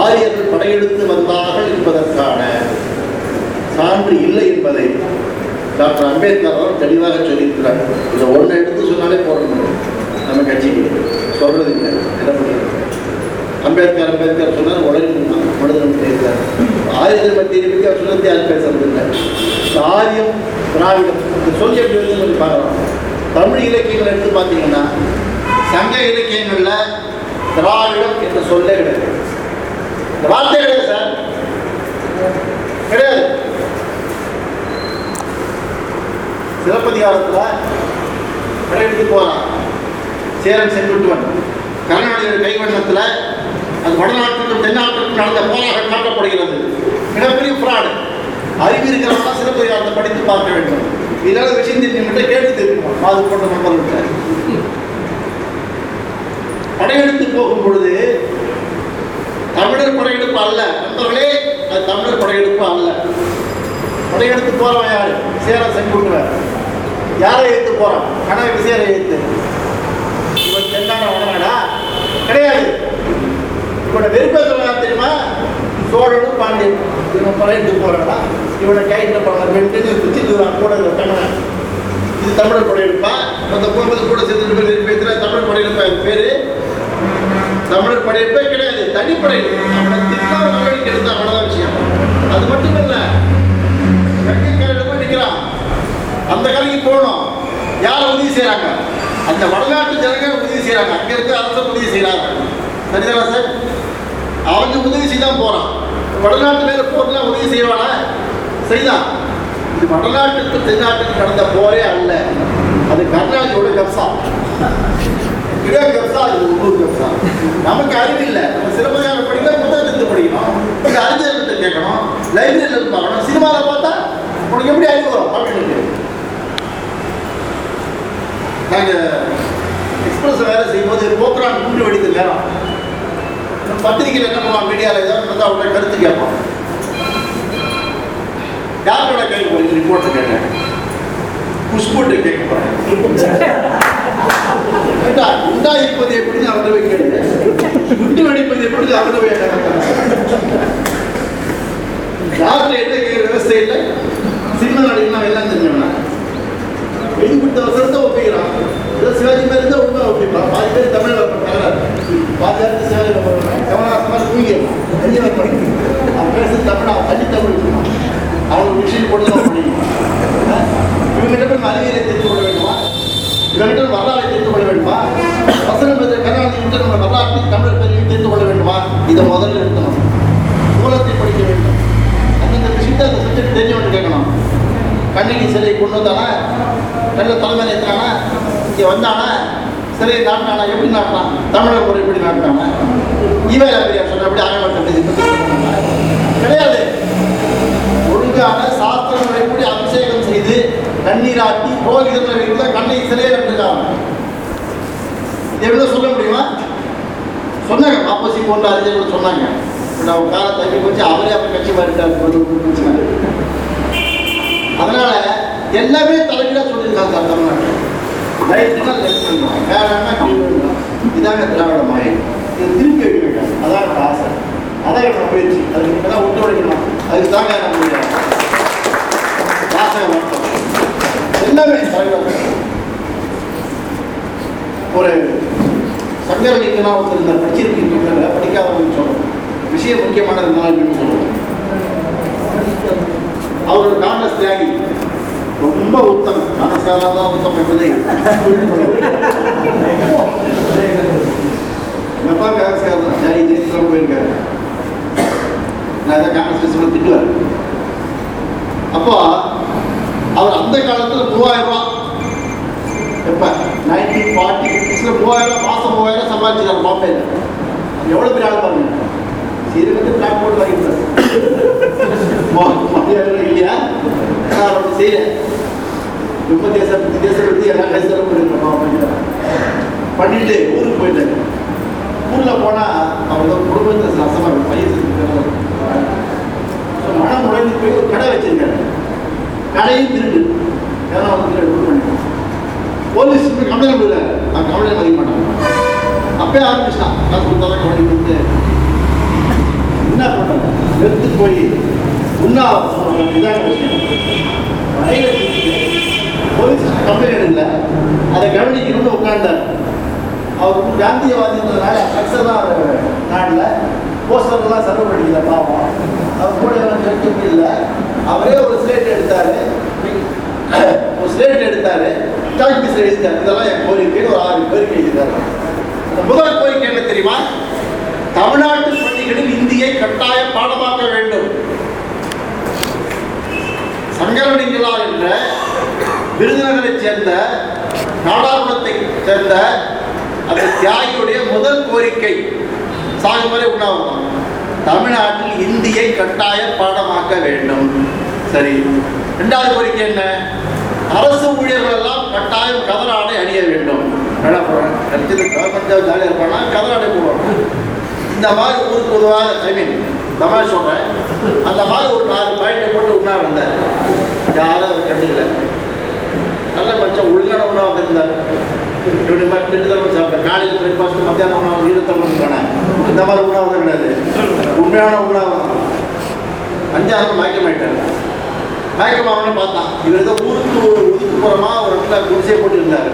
ஆரியர்கள் படையெடுத்து வந்தார்கள் என்பதற்கான சான்று இல்லை என்பதை டாக்டர் அம்பேத்கர் அவர் தெளிவாக சொல்லியிருக்கிறார். இதை ஒன்றை எடுத்து சொன்னாலே போடணும் நம்ம கட்சிக்கு. சொல்றது இல்லை என்ன பண்ணுறது அம்பேத்கர் அம்பேத்கர் சொன்னார் உடனே மனிதன் பேசுகிறார் ஆரியத்தை பற்றி பற்றி அவர் சொல்லி யார் பேசுறது இல்லை ஆரியம் திராவிடம். இந்த சொல்லி எப்படி வந்து கொஞ்சம் பார்க்கலாம். தமிழ் இலக்கியங்கள் எடுத்து பார்த்தீங்கன்னா சங்க இலக்கியங்களில் திராவிடம் என்ற சொல்லே கிடையாது. இந்த வார்த்தை கிடையாது சார். கிடையாது. சிலப்பதிகாரத்தில் படையெடுத்து போகிறான் சேரன் செங்குட்டுவன். கர்நாடக கைவண்ணத்தில் அது வடநாட்டுக்கும் தென்னாட்டுக்கும் நடந்த போராக காட்டப்படுகிறது. மிகப்பெரிய ஃப்ராடு அறிவு இருக்கிறவங்க அதை படித்து பார்க்க வேண்டும். இதனால விஷயம் தெரிஞ்சவங்கிட்ட கேட்டு தெரிஞ்சுக்கணும் அது போன்ற நண்பர்கள்ட்ட படையெடுத்து போகும் பொழுது தமிழர் படையெடுப்பு அல்ல. நண்பர்களே அது தமிழர் படையெடுப்பு அல்ல. படையெடுத்து போறவன் யாரு? சேர செங்குட்டுவன் யாரை எடுத்து போறான்? கனவை விசேரை எடுத்து இவன் தென்னான வடநாடா? கிடையாது. இவனை வெறுப்பை தெரியுமா? சோழனும் பாண்டியன். இவன் பழையத்து போறானா? இவனை கைட்டில் போன வெட்டு குச்சி தூரம் கூட தமிழன் இது தமிழர் படையெடுப்பா? அந்த போகும்போது கூட சேர்ந்து பேர் பேசுகிற தமிழ் படையெடுப்பா இது பேரு? தமிழர் படையெடுப்பே கிடையாது. தனிப்படை அவனை திட்டம் நடவடிக்கை எடுத்தா அவ்வளோதான் விஷயம். அது மட்டும் இல்லை வெங்கைக்காரில் போய் நிற்கிறான் அந்த கலைக்கு போகணும். யார் உதவி செய்கிறாங்க அந்த வடநாட்டு ஜனங்க உதவி செய்கிறாங்க அங்கே இருக்க அரசு உதவி செய்கிறாங்க சரிதானா சார்? அவங்க உதவி செய்தான் போகிறான் வடநாட்டு மேலே போர்லாம் உதவி செய்வானா? செய்தான். இது வடநாட்டுக்கு தென்னாட்டுக்கு நடந்த போரே அல்ல. அது கர்நாடகோட கப்சா. இதே கப்சா இது உள்ளூர் கப்சா. நமக்கு அறிவு இல்லை. நம்ம சிறப்பாக படிக்க புத்தகத்தை படிக்கணும் இந்த அறிஞர்கிட்ட கேட்கணும். லைப்ரரியில் இருந்து பார்க்கணும். சினிமாவில் பார்த்தா உனக்கு எப்படி அறிவு வரும்? அப்படின்னு நாங்கள் எக்ஸ்பிரஸ் வேலை செய்யும்போது போக்குரான் குண்டு வெடித்து நேரம். பத்திரிகையில் என்ன பண்ணுவான் மீடியாவில் ஏதாவது வந்து அவங்களோட கருத்து கேட்பான் யாரோட கேட்க போறீங்க ரிப்போர்ட் கேட்டேன் குஷ்புட்டு கேட்க போறேன். ஏண்டா, குண்டா இருப்பது எப்படின்னு அவர்கிட்ட போய் கேளுங்க. குண்டு வெடிப்பது எப்படி அவர்கிட்ட போய் கேட்க யார்கிட்ட என்ன கேட்கிற இல்லை சிம்மன் அடிக்கலாம் எல்லாம் தெரிஞ்சவனா? வெளிப்பட்ட அவசரத்தை ஒப்பிக்கிறான் ஏதோ சிவாஜி மாதிரி இருந்தால் உண்மை ஒப்பிக்கலாம் பாதி பேர் தமிழில் தகராறு பாதி பேர் சிவாஜி கமலஹாசமாக தூங்கிடலாம் வெளியே அவன் பேசுறது தமிழ் அவன் தனி தமிழ் அவன் விஷயம் போட்டு தான் முடியும் இவங்கிட்ட போய் அறிவியலை தெரிந்து கொள்ள வேண்டுமா இவங்கிட்ட வரலாறை தெரிந்து கொள்ள வேண்டுமா வசனம் பெற்ற கருணாநிதி விட்டு நம்ம வரலாற்றை தமிழர் பெரிய தெரிந்து கொள்ள வேண்டுமா இதை முதல்ல எடுக்கணும் மூலத்தை படிக்க வேண்டும் அந்தந்த விஷயத்தை அந்த சப்ஜெக்ட் தெரிஞ்சவன் கேட்கணும் கண்ணிக்கு சிலையை கொண்டு வந்தானா? நல்ல தலைமையில் ஏற்றானா இங்கே வந்தானா? சிலையை நாட்டினானா? எப்படி நாட்டினான்? தமிழர் முறை எப்படி நாட்டினானா? இவன் பெரியார் சொன்னபடி ஆகப்பட்டது கிடையாது. ஒழுங்கான சாஸ்திர முறைப்படி அபிஷேகம் செய்து கண்ணீராட்டி புரோகிதர்கள் இருந்தால் கண்ணை சிலையை கட்டுருக்காங்க இதை எப்படி சொல்ல முடியுமா? சொன்னாங்க. பாப்பசி போன்ற அறிஞர்கள் சொன்னாங்க. பட் காலத்தை போச்சு. அவரே அப்ப கட்சி மாறிட்டார். அதனால எல்லாமே தலைகீழா சொல்லியிருக்காங்க சார் தமிழ்நாட்டில். ரைட்னா லெஃப்ட் பண்ணணும் வேணாம்னா கீழ் இதாங்க திராவிட மாயை இது திருப்பி வேண்டாம் அதான் என்னோட ஆசை. அதான் என்னோட முயற்சி. அதுக்கு நீங்கள் தான் ஒத்துழைக்கணும். அதுக்கு தாங்க நம்மளுடைய வாசக வட்டம் எல்லாமே தலைவர் ஒரு சங்கரலிங்கனா ஒருத்தர் இந்த படிச்சிருக்கீங்க படிக்காதவங்க சொல்லணும் விஷயம் முக்கியமானதுனால சொல்லணும் அவர் ஒரு காங்கிரஸ் தியாகி? ரொம்ப உத்தமம் மனசாலதான் தான் உத்தமம் என்பதை எங்க அப்பா காங்கிரஸ்காரர் தான். தியாகி ஜெயிச்சுலாம் போயிருக்காரு. நான் அதை காங்கிரஸ் திட்டுவார். அப்போ அவர் அந்த காலத்துல மூவாயிரம் ரூபாய் எப்ப நைன்டீன் ஃபார்ட்டி சிக்ஸில் மூவாயிரம் மாதம் மூவாயிரம் சம்பாதிச்சிருக்காரு பாம்பேல. எவ்வளோ பெரிய ஆள் பாருங்க சீரகத்தை பிளாக் போட்டு வாங்கிட்டார் இல்லையா? நான் அப்படி செய்யறேன் ரொம்ப தேச தேச பற்றி எல்லாம் கஷ்டம் பண்ணிருக்கோம் அப்படிங்கிற பண்ணிட்டு ஊருக்கு போயிட்டாரு ஊரில் போனால் அவங்க குடும்பத்தை சசமாக பையன் மனம் உடைந்து போய் ஒரு கடை வச்சிருக்காங்க. கடையும் திருடு ஏன்னா வந்து எடுத்து பண்ணிட்டோம் போலீஸ் கம்ப்ளைண்ட் கொடுக்குறாரு. நான் கம்ப்ளைண்ட் மதிக்க மாட்டேன். அப்பயே ஆரம்பிச்சிட்டான். நான் கொடுத்தாலும் கம்ப்ளைண்ட் கொடுத்து என்ன பண்ணுறது எடுத்து போய் உண்ணா இதான விஷயம் மழையில சிக்கிட்டு, போலீஸ் கம்ப்ளைண்ட் இல்லை அதை கவனிக்கணும்னு உட்கார்ந்தார். அவர் வந்து காந்தியவாதின்றதுனால அக்சர் நாட்டில் போஸ்டர்லாம் சர்வ் பண்ணிக்கல பாவம். அவர் கூட எல்லாம் சேர்த்து இல்லை அவரே ஒரு ஸ்லேட் எடுத்தார். ஒரு ஸ்லேட் எடுத்தார். சாக் பீஸ் இதெல்லாம் என் கோரிக்கைன்னு ஒரு ஆறு கோரிக்கை எழுதிட்டார். அந்த முதல் கோரிக்கை என்ன தெரியுமா? தமிழ்நாட்டு பள்ளிகளில் இந்தியை கட்டாய பாடமாக்க வேண்டும். சங்கரலிங்கலா என்ற விருதுநகரைச் சேர்ந்த நாடாளுமன்றத்தை சேர்ந்த அந்த தியாகியுடைய முதல் கோரிக்கை. சாகும் வரை உண்ணாவிரதம். தமிழ்நாட்டில் இந்தியை கட்டாய பாடமாக்க வேண்டும். சரி இரண்டாவது கோரிக்கை என்ன? அரசு ஊழியர்கள் எல்லாம் கட்டாயம் கதராடை அணிய வேண்டும். என்ன போறேன் கவர்மெண்ட் ஜாலியாக இருப்பானா? கதராடை போடுவாங்க இந்த மாதிரி ஊருக்கு பொதுவாக ஐ மீன் தமாஷ் சொல்கிறேன் அந்த மாதிரி ஒரு நாலு பாயிண்டை போட்டு உண்ணா வந்தார். யாரும் அதை கண்டுக்கல. நல்ல பட்சம் ஒழுங்கான உணவு வந்திருந்தார். இப்படி மாதிரி ரெண்டு சாப்பிட்டேன் காலையில் பிரேக்ஃபாஸ்ட் மத்தியானம் உணவு ஈரத்தமிழ் போனேன். இந்த மாதிரி உணவு கிடையாது. உண்மையான உணவு அஞ்சாறு மயக்கமாயிட்டார் மயக்கமாகனு பார்த்தான். இவர் ஏதோ ஊருக்கு ஒரு ஒதுக்குப்புறமா ஒரு இடத்துல குடிசை போட்டு இருந்தார்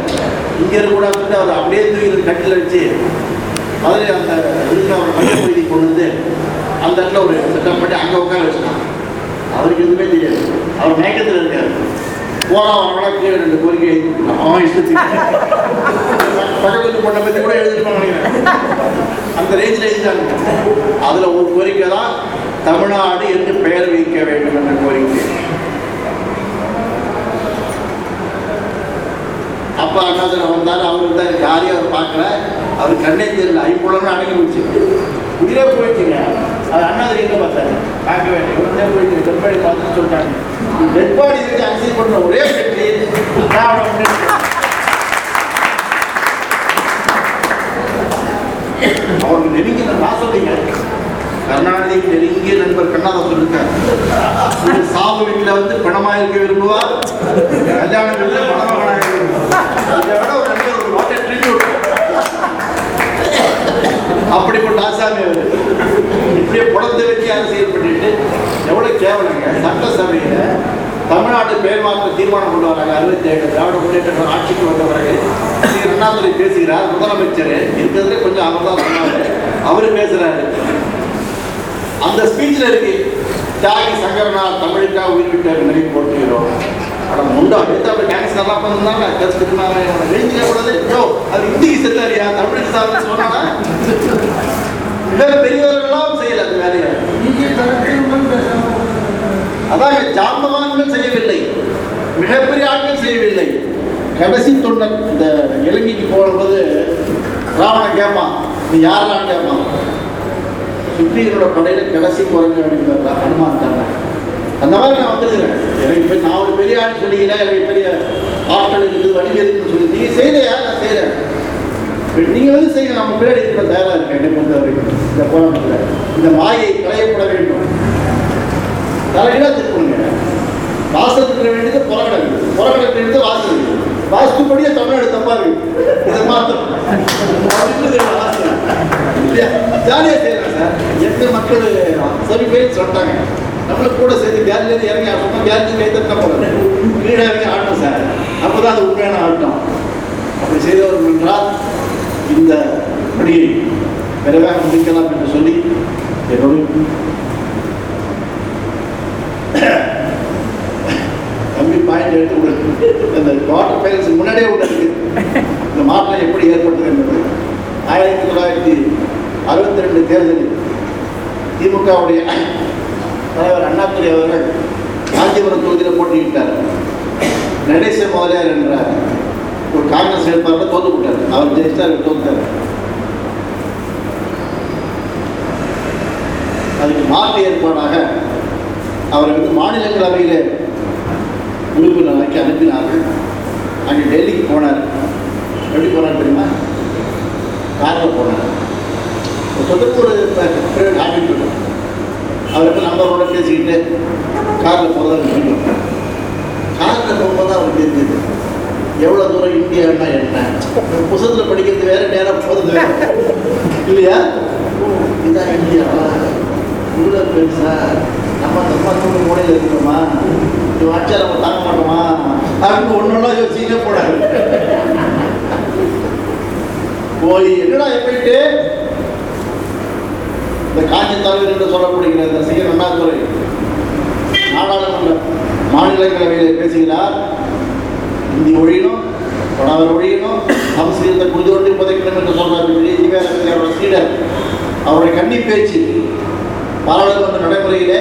இங்கே இருக்கக்கூடாதுன்னு அவர் அப்படியே தூக்கி கட்டில் வச்சு அதில் அந்த இருக்கிற ஒரு மைய பகுதி கொண்டு வந்து அந்த இடத்துல ஒரு செட்டப் பண்ணி அங்கே உட்கார வச்சுட்டான். அவருக்கு எதுவுமே தெரியாது. அவர் மயக்கத்தில் இருக்கார். போனா வரவனா கீழே ரெண்டு கோரிக்கை எழுதி அவன் இஷ்டத்துக்கு. பக்கத்து பொண்ணை பற்றி கூட எழுதிருப்பாங்க நினைக்கிறேன். அந்த ரேஞ்சில் எழுதிட்டாங்க. அதில் ஒரு கோரிக்கை தான் தமிழ்நாடு என்று பெயர் வைக்க வேண்டும் என்ற கோரிக்கை. அப்பா அண்ணாதிரம் வந்தார் அவர் இருந்தார் யாரையும் அவர் பார்க்கல. அவர் கண்ணே தெரியல ஐம்புலன்னு அடங்கி போச்சு உயிரே போயிடுச்சுங்க. அது அண்ணாதிரி என்ன பார்த்தாரு? பார்க்க வேண்டிய உடனே போயிட்டு டெட் பாடி பார்த்துட்டு சொல்லிட்டாங்க டெட் பாடி வச்சு பண்ற ஒரே கட்சி அவருக்கு நெருங்கிய நான் சொல்றீங்க. கருணாநிதிக்கு நெருங்கிய நண்பர் கண்ணாதாசன் இருக்கார். இவர் சாவு வீட்டில் வந்து பணமாக இருக்க விரும்புவார். கல்யாண வீட்டில் பணமாக ஒரு அப்படிப்பட்ட ஆசாமி அவர். இப்படியே புலத்தை வச்சு அரசியல் பண்ணிட்டு எவ்வளோ கேவலங்க. சட்டசபையில் தமிழ்நாட்டு பெயர் மாற்ற தீர்மானம் கொண்டு வராங்க. அறுபத்தி ஏழு திராவிட முன்னேற்ற ஆட்சிக்கு வந்த பிறகு ஸ்ரீ அண்ணாதுரை பேசுகிறார். முதலமைச்சர். இருக்கிறதுல கொஞ்சம் அவர் தான் சொன்னாரு. அவரு பேசுறாரு. அந்த ஸ்பீச்ல இருக்கு தியாகி சங்கரனார் தமிழுக்காக உயிர் விட்டார் நிலை போட்டுகிறோம் அட முண்டா எடுத்து அப்படி கேன்சர் எல்லாம் பண்ணிருந்தாங்க கற்றுக்கிட்டாங்க எழுந்திக்க கூடாது யோ அது இந்திக்கு செத்தாரியா தமிழ் சார் சொன்னானா? மிக பெரியவர்கள்லாம் செய்யல அந்த வேலையை. அதான் ஜாம்பவான்கள் செய்யவில்லை. மிகப்பெரிய ஆட்கள் செய்யவில்லை. கடைசி தொண்டர் இந்த இலங்கைக்கு போகும்போது ராவணன் கேட்பான் நீ யாரெல்லாம் கேட்பான்? சுக்ரீவனோட படையில கடைசி குரங்கு அப்படின்னு ஹனுமான் தானே. அந்த மாதிரி நான் வந்துருக்கிறேன் எனக்கு இப்போ நான் ஒரு பெரிய ஆள் சொல்லிக்கல எனக்கு பெரிய ஹாஸ்டல் இருக்குது வழி இருக்குன்னு சொல்லி. நீங்கள் செய்யலையா? நான் செய்கிறேன் நீங்கள் வந்து செய்யுங்க நம்ம பின்னாடி இருக்கிற தயாராக இருக்கேன் என்னை பொறுத்த வரைக்கும். இந்த போராட்டத்தில் இந்த மாயை களையப்பட வேண்டும். தலைகீழாக திருப்பணுங்க வாசல் இருக்க வேண்டியது புறக்கடை புறக்கடை வேண்டியது வாசல். இருக்குது வாஸ்துப்படியே தமிழ்நாடு தப்பாக இருக்கு. இதை மாற்றணும் இல்லையா? ஜாலியாக செய்யலாம் சார். எந்த மக்கள் சரி பேர் சொல்லிட்டாங்க. நம்மளும் கூட சேர்ந்து கேரளிலேருந்து இறங்கி ஆடணும் கேரளி கை தட்டினா போகணும்? கீழே இறங்கி ஆடணும் சார். அப்போ தான் அது உண்மையான ஆட்டம். அப்படி செய்தவர்கள் என்றால் இந்த பணியை விரைவாக முடிக்கலாம் என்று சொல்லி என்னுடைய கம்மி பாயிண்ட் எடுத்து விடு அந்த வாட்டர் பைலன்ஸ் முன்னாடியே ஒன்று இந்த மாற்றம் எப்படி ஏற்பட்டது என்பது ஆயிரத்தி தொள்ளாயிரத்தி அறுபத்தி ரெண்டு தேர்தலில் திமுகவுடைய தலைவர் அண்ணாதுரை அவர்கள் காஞ்சிபுரம் தொகுதியில் போட்டியிட்டார். நடேச முதலியார் என்ற ஒரு காங்கிரஸ் வேட்பாளர் தோத்து விட்டார் அவர் ஜெயிச்சார் தோத்தார் அதுக்கு மாற்று ஏற்பாடாக அவரை வந்து மாநிலங்களவையில் உறுப்பினராக்கி அனுப்பினார்கள். அங்கே டெல்லிக்கு போனார். எப்படி போனார் தெரியுமா? காரில் போனார். ஒரு சொந்தக்கு ஒரு பிரைவேட் ஹாபிட் இருக்கும் அவருக்கு நம்பரோட பேசிக்கிட்டு காரில் போகிறதா முடியும் காரில் போகும்போது தான் அவருக்கு தெரிஞ்சது. எவ்வளோ தூரம் இந்தியான்னா என்ன? புத்தகத்தில் படிக்கிறது வேற நேரம் போகிறது வேற. இல்லையா? இதுதான் இந்தியாவா இவ்வளோ பெருசா. நம்ம தப்பா தூண்டு மூலையில் இருக்கணுமா? இது வச்சா நம்ம தாங்க மாட்டோமா? அப்படின்னு ஒன்று ஒன்றா யோசிச்சுட்டே போனாங்க போய் என்னடா போயிட்டு இந்த காஞ்சி தலைவர் என்று சொல்லப்படுகிற இந்த சி அண்ணாதுரை நாடாளுமன்ற மாநிலங்களவையில் பேசுகிறார். இந்தி ஒழியணும் பணவர் ஒழியணும் சமஸ்கிருதத்தை புரிந்து கொண்டு புதைக்கணும் என்று சொல்றார். அவரோட சீடர் அவருடைய கண்ணி பேச்சு பாராளுமன்ற நடைமுறையிலே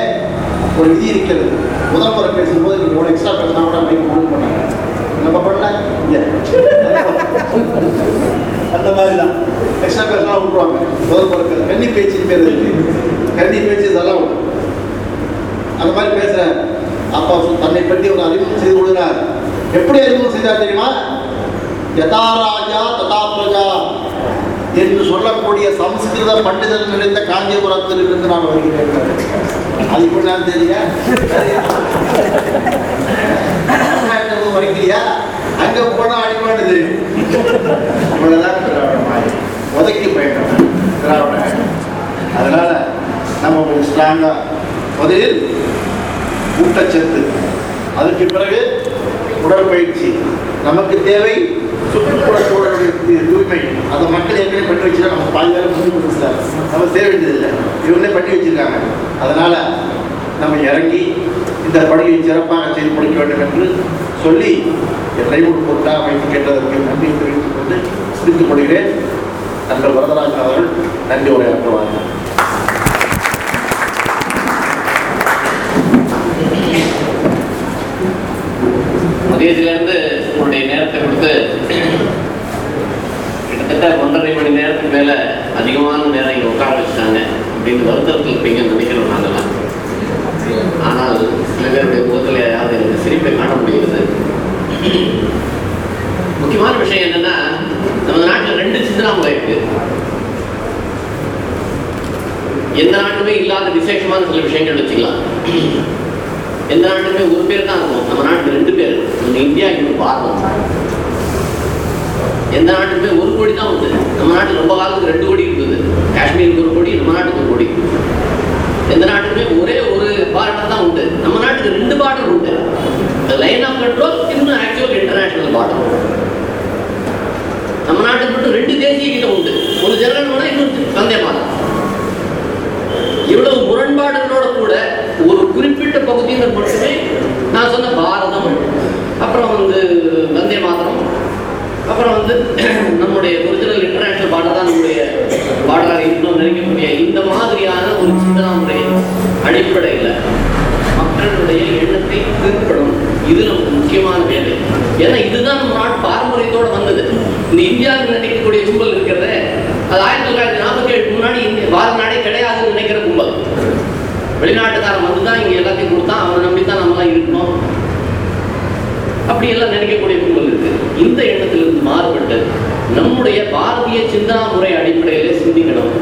ஒரு விதி இருக்கிறது. முதல் முறை பேசும்போது நீங்கள் எவ்வளோ எக்ஸ்ட்ரா பேசினா கூட மைக் முடிவு பண்ணாங்க. நம்ம பண்ணல? அந்த மாதிரி தான் எக்ஸ்ட்ரா பேசினா விட்டுருவாங்க. முதல் பொருட்கள் கன்னி பேச்சு பேர் இருக்கு. கன்னி பேச்சு இதெல்லாம் அந்த மாதிரி பேசுகிற அப்பா தன்னை பற்றி ஒரு அறிமுகம் செய்து கொள்கிறார் எப்படி அறிமுகம் செய்தார் தெரியுமா? யதா ராஜா ததா பிரஜா என்று சொல்லக்கூடிய சம்ஸ்கிருத பண்டிதர் நிறைந்த காஞ்சிபுரத்தில் இருந்து நான் வருகிறேன். அது இப்படி நான் தெரியா வருகிறியா அங்கே போனால் அடிமாண்டு தெரியும் இவ்வளோதான் திராவிட மாதிரி. உதைக்கி போயிட்டோம். திராவிட அதனால் நம்ம கொஞ்சம் ஸ்ட்ராங்காக முதலில் ஊட்டச்சத்து. அதுக்கு பிறகு உடற்பயிற்சி. நமக்கு தேவை சுற்றுப்புற சூழலுடைய தூய்மை. அதை மக்கள் ஏற்கனவே பண்ணி வச்சுட்டா நம்ம பாதுகாப்பு முடிஞ்சு சார் நம்ம செய்ய வேண்டியதில்லை. இவங்களே பண்ணி வச்சிருக்காங்க. அதனால் நம்ம இறங்கி இந்த பணியை சிறப்பாக செய்து முடிக்க வேண்டும் என்று சொல்லி என்னை ஒரு பொருட்டாக கேட்டதற்கு நன்றி தெரிவித்துக் கொண்டு முடித்துக் கொள்கிறேன். நண்பர் வரதராஜன் அவர்கள் நன்றி உரையாற்றுவார்கள் மதியத்திலிருந்து உங்களுடைய நேரத்தை கொடுத்து கிட்டத்தட்ட ஒன்றரை மணி நேரத்துக்கு மேல அதிகமான நேரம் இங்க உட்கார வச்சுட்டாங்க. அப்படின்னு வருத்தத்தில் இருப்பீங்கன்னு நினைக்கிறோம் நாங்கள்லாம் ஆனால் சில பேருடைய முகத்தில் ஏதாவது எனக்கு சிரிப்பை காண முடிகிறது. முக்கியமான விஷயம் என்னன்னா நம்ம நாட்டில் ரெண்டு சிந்தனாமுறை இருக்கு. எந்த நாட்டுமே இல்லாத விசேஷமான சில விஷயங்கள் வச்சுக்கலாம். எந்த நாட்டுமே ஒரு பேர் தான் இருக்கும். நம்ம நாட்டுக்கு ரெண்டு பேர் ஒன்று இந்தியா இன்னொரு பாரதம். எந்த நாட்டுக்குமே ஒரு கோடி தான் உண்டு நம்ம நாட்டுக்கு ரொம்ப காலத்துக்கு ரெண்டு கோடி இருந்தது. காஷ்மீருக்கு ஒரு கோடி நம்ம நாட்டுக்கு ஒரு கோடி. எந்த நாட்டுக்குமே ஒரே ஒரு பார்டர் தான் உண்டு. நம்ம நாட்டுக்கு ரெண்டு பார்டர் உண்டு. லைன் ஆஃப் கண்ட்ரோல் இன்னும் ஆக்சுவல் இன்டர்நேஷனல் பார்டர் நம்ம நாட்டுக்கு மட்டும் ரெண்டு தேசிய கீதம் உண்டு. ஒரு ஜனகணமனா இன்னொரு வந்தே மாதம் இவ்வளவு முரண்பாடுகளோட கூட ஒரு குறிப்பிட்ட பகுதியினர் மட்டுமே நான் சொன்ன பாரதம் அப்புறம் வந்து வந்தே மாதரம் அப்புறம் வந்து நம்முடைய ஒரிஜினல் இன்டர்நேஷனல் பார்டர் தான் நம்முடைய பாடலாக இன்னும் நினைக்கக்கூடிய இந்த மாதிரியான ஒரு சிந்தனா முறை அடிப்படையில் மக்களுடைய எண்ணத்தை திருப்படும் இது நமக்கு முக்கியமான வேலை. ஏன்னா இதுதான் நம்ம நாட்டு பாரம்பரியத்தோடு வந்தது. இந்த இந்தியாவில் நினைக்கக்கூடிய கும்பல் இருக்கிறத அது ஆயிரத்தி தொள்ளாயிரத்தி நாற்பத்தி ஏழு முன்னாடி இந்திய பாரத நாடே கிடையாதுன்னு நினைக்கிற கும்பல். வெளிநாட்டுக்காரன் வந்து தான் இங்கே எல்லாத்தையும் கொடுத்தான். அவனை நம்பி தான் நம்மளாம் இருக்கணும். அப்படி எல்லாம் நினைக்கக்கூடிய சூழல் இருக்கு. இந்த எண்ணத்திலிருந்து மாறுபட்டு நம்முடைய பாரதிய சிந்தனா முறை அடிப்படையிலே சிந்திக்கணும்.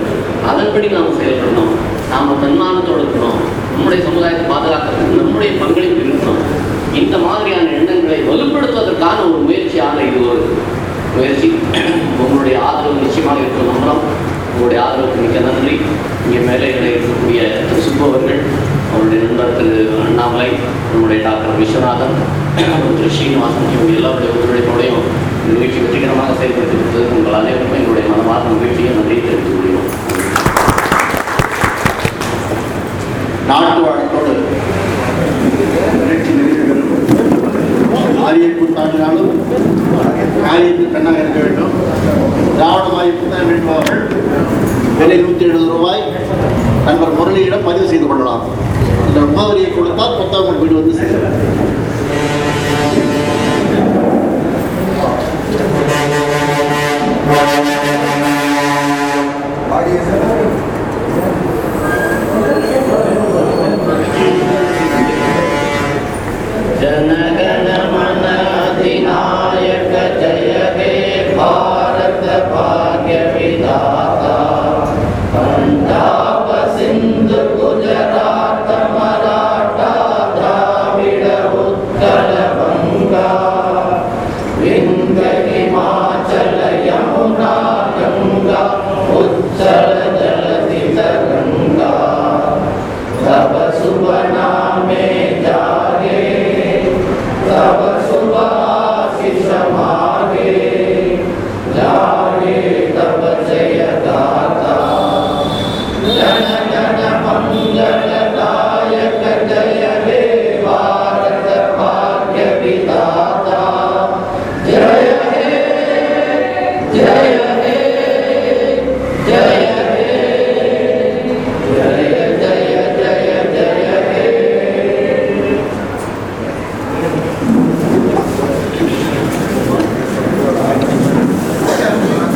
அதன்படி நாம் செயல்படணும். நாம தன்மானத்தோடு இருக்கணும். நம்முடைய சமுதாயத்தை பாதுகாக்கிறதுக்கு நம்முடைய பங்களிப்பு இருக்கணும் இந்த மாதிரியான எண்ணங்களை வலுப்படுத்துவதற்கான ஒரு முயற்சியாக இது ஒரு முயற்சி. உங்களுடைய ஆதரவு நிச்சயமாக இருக்க நம்புறோம் உங்களுடைய ஆதரவுக்கு மிக்க நன்றி. இங்கே மேலே இருக்கக்கூடிய சுப்பவர்கள் நம்முடைய நண்பர் திரு அண்ணாமலை நம்முடைய டாக்டர் விஸ்வநாதன் திரு ஸ்ரீனிவாசன் இவங்க எல்லாருடைய ஒத்துழைப்போடையும் நிகழ்ச்சி வெற்றிகரமாக செயல்படுத்தி கொடுத்தது உங்கள் அனைவருக்கும் எங்களுடைய மனமார்ந்த மகிழ்ச்சியை நன்றி தெரிவித்துக் கொள்கிறோம். நாட்டு வழக்கோடு நிகழ்ச்சி நிறைவுகள் ஆரிய புத்தாண்டினாலும் காரியத்தில் பெண்ணாக இருக்க வேண்டும். திராவிடமாய் புத்தகம் வேண்டுபவர்கள் விலை நூற்றி எழுபது ரூபாய். நண்பர் முரளியிடம் பதிவு செய்து கொள்ளலாம். அந்த முகவரியை கொடுத்தால் புத்தகம் வீடு வந்து சேரும்.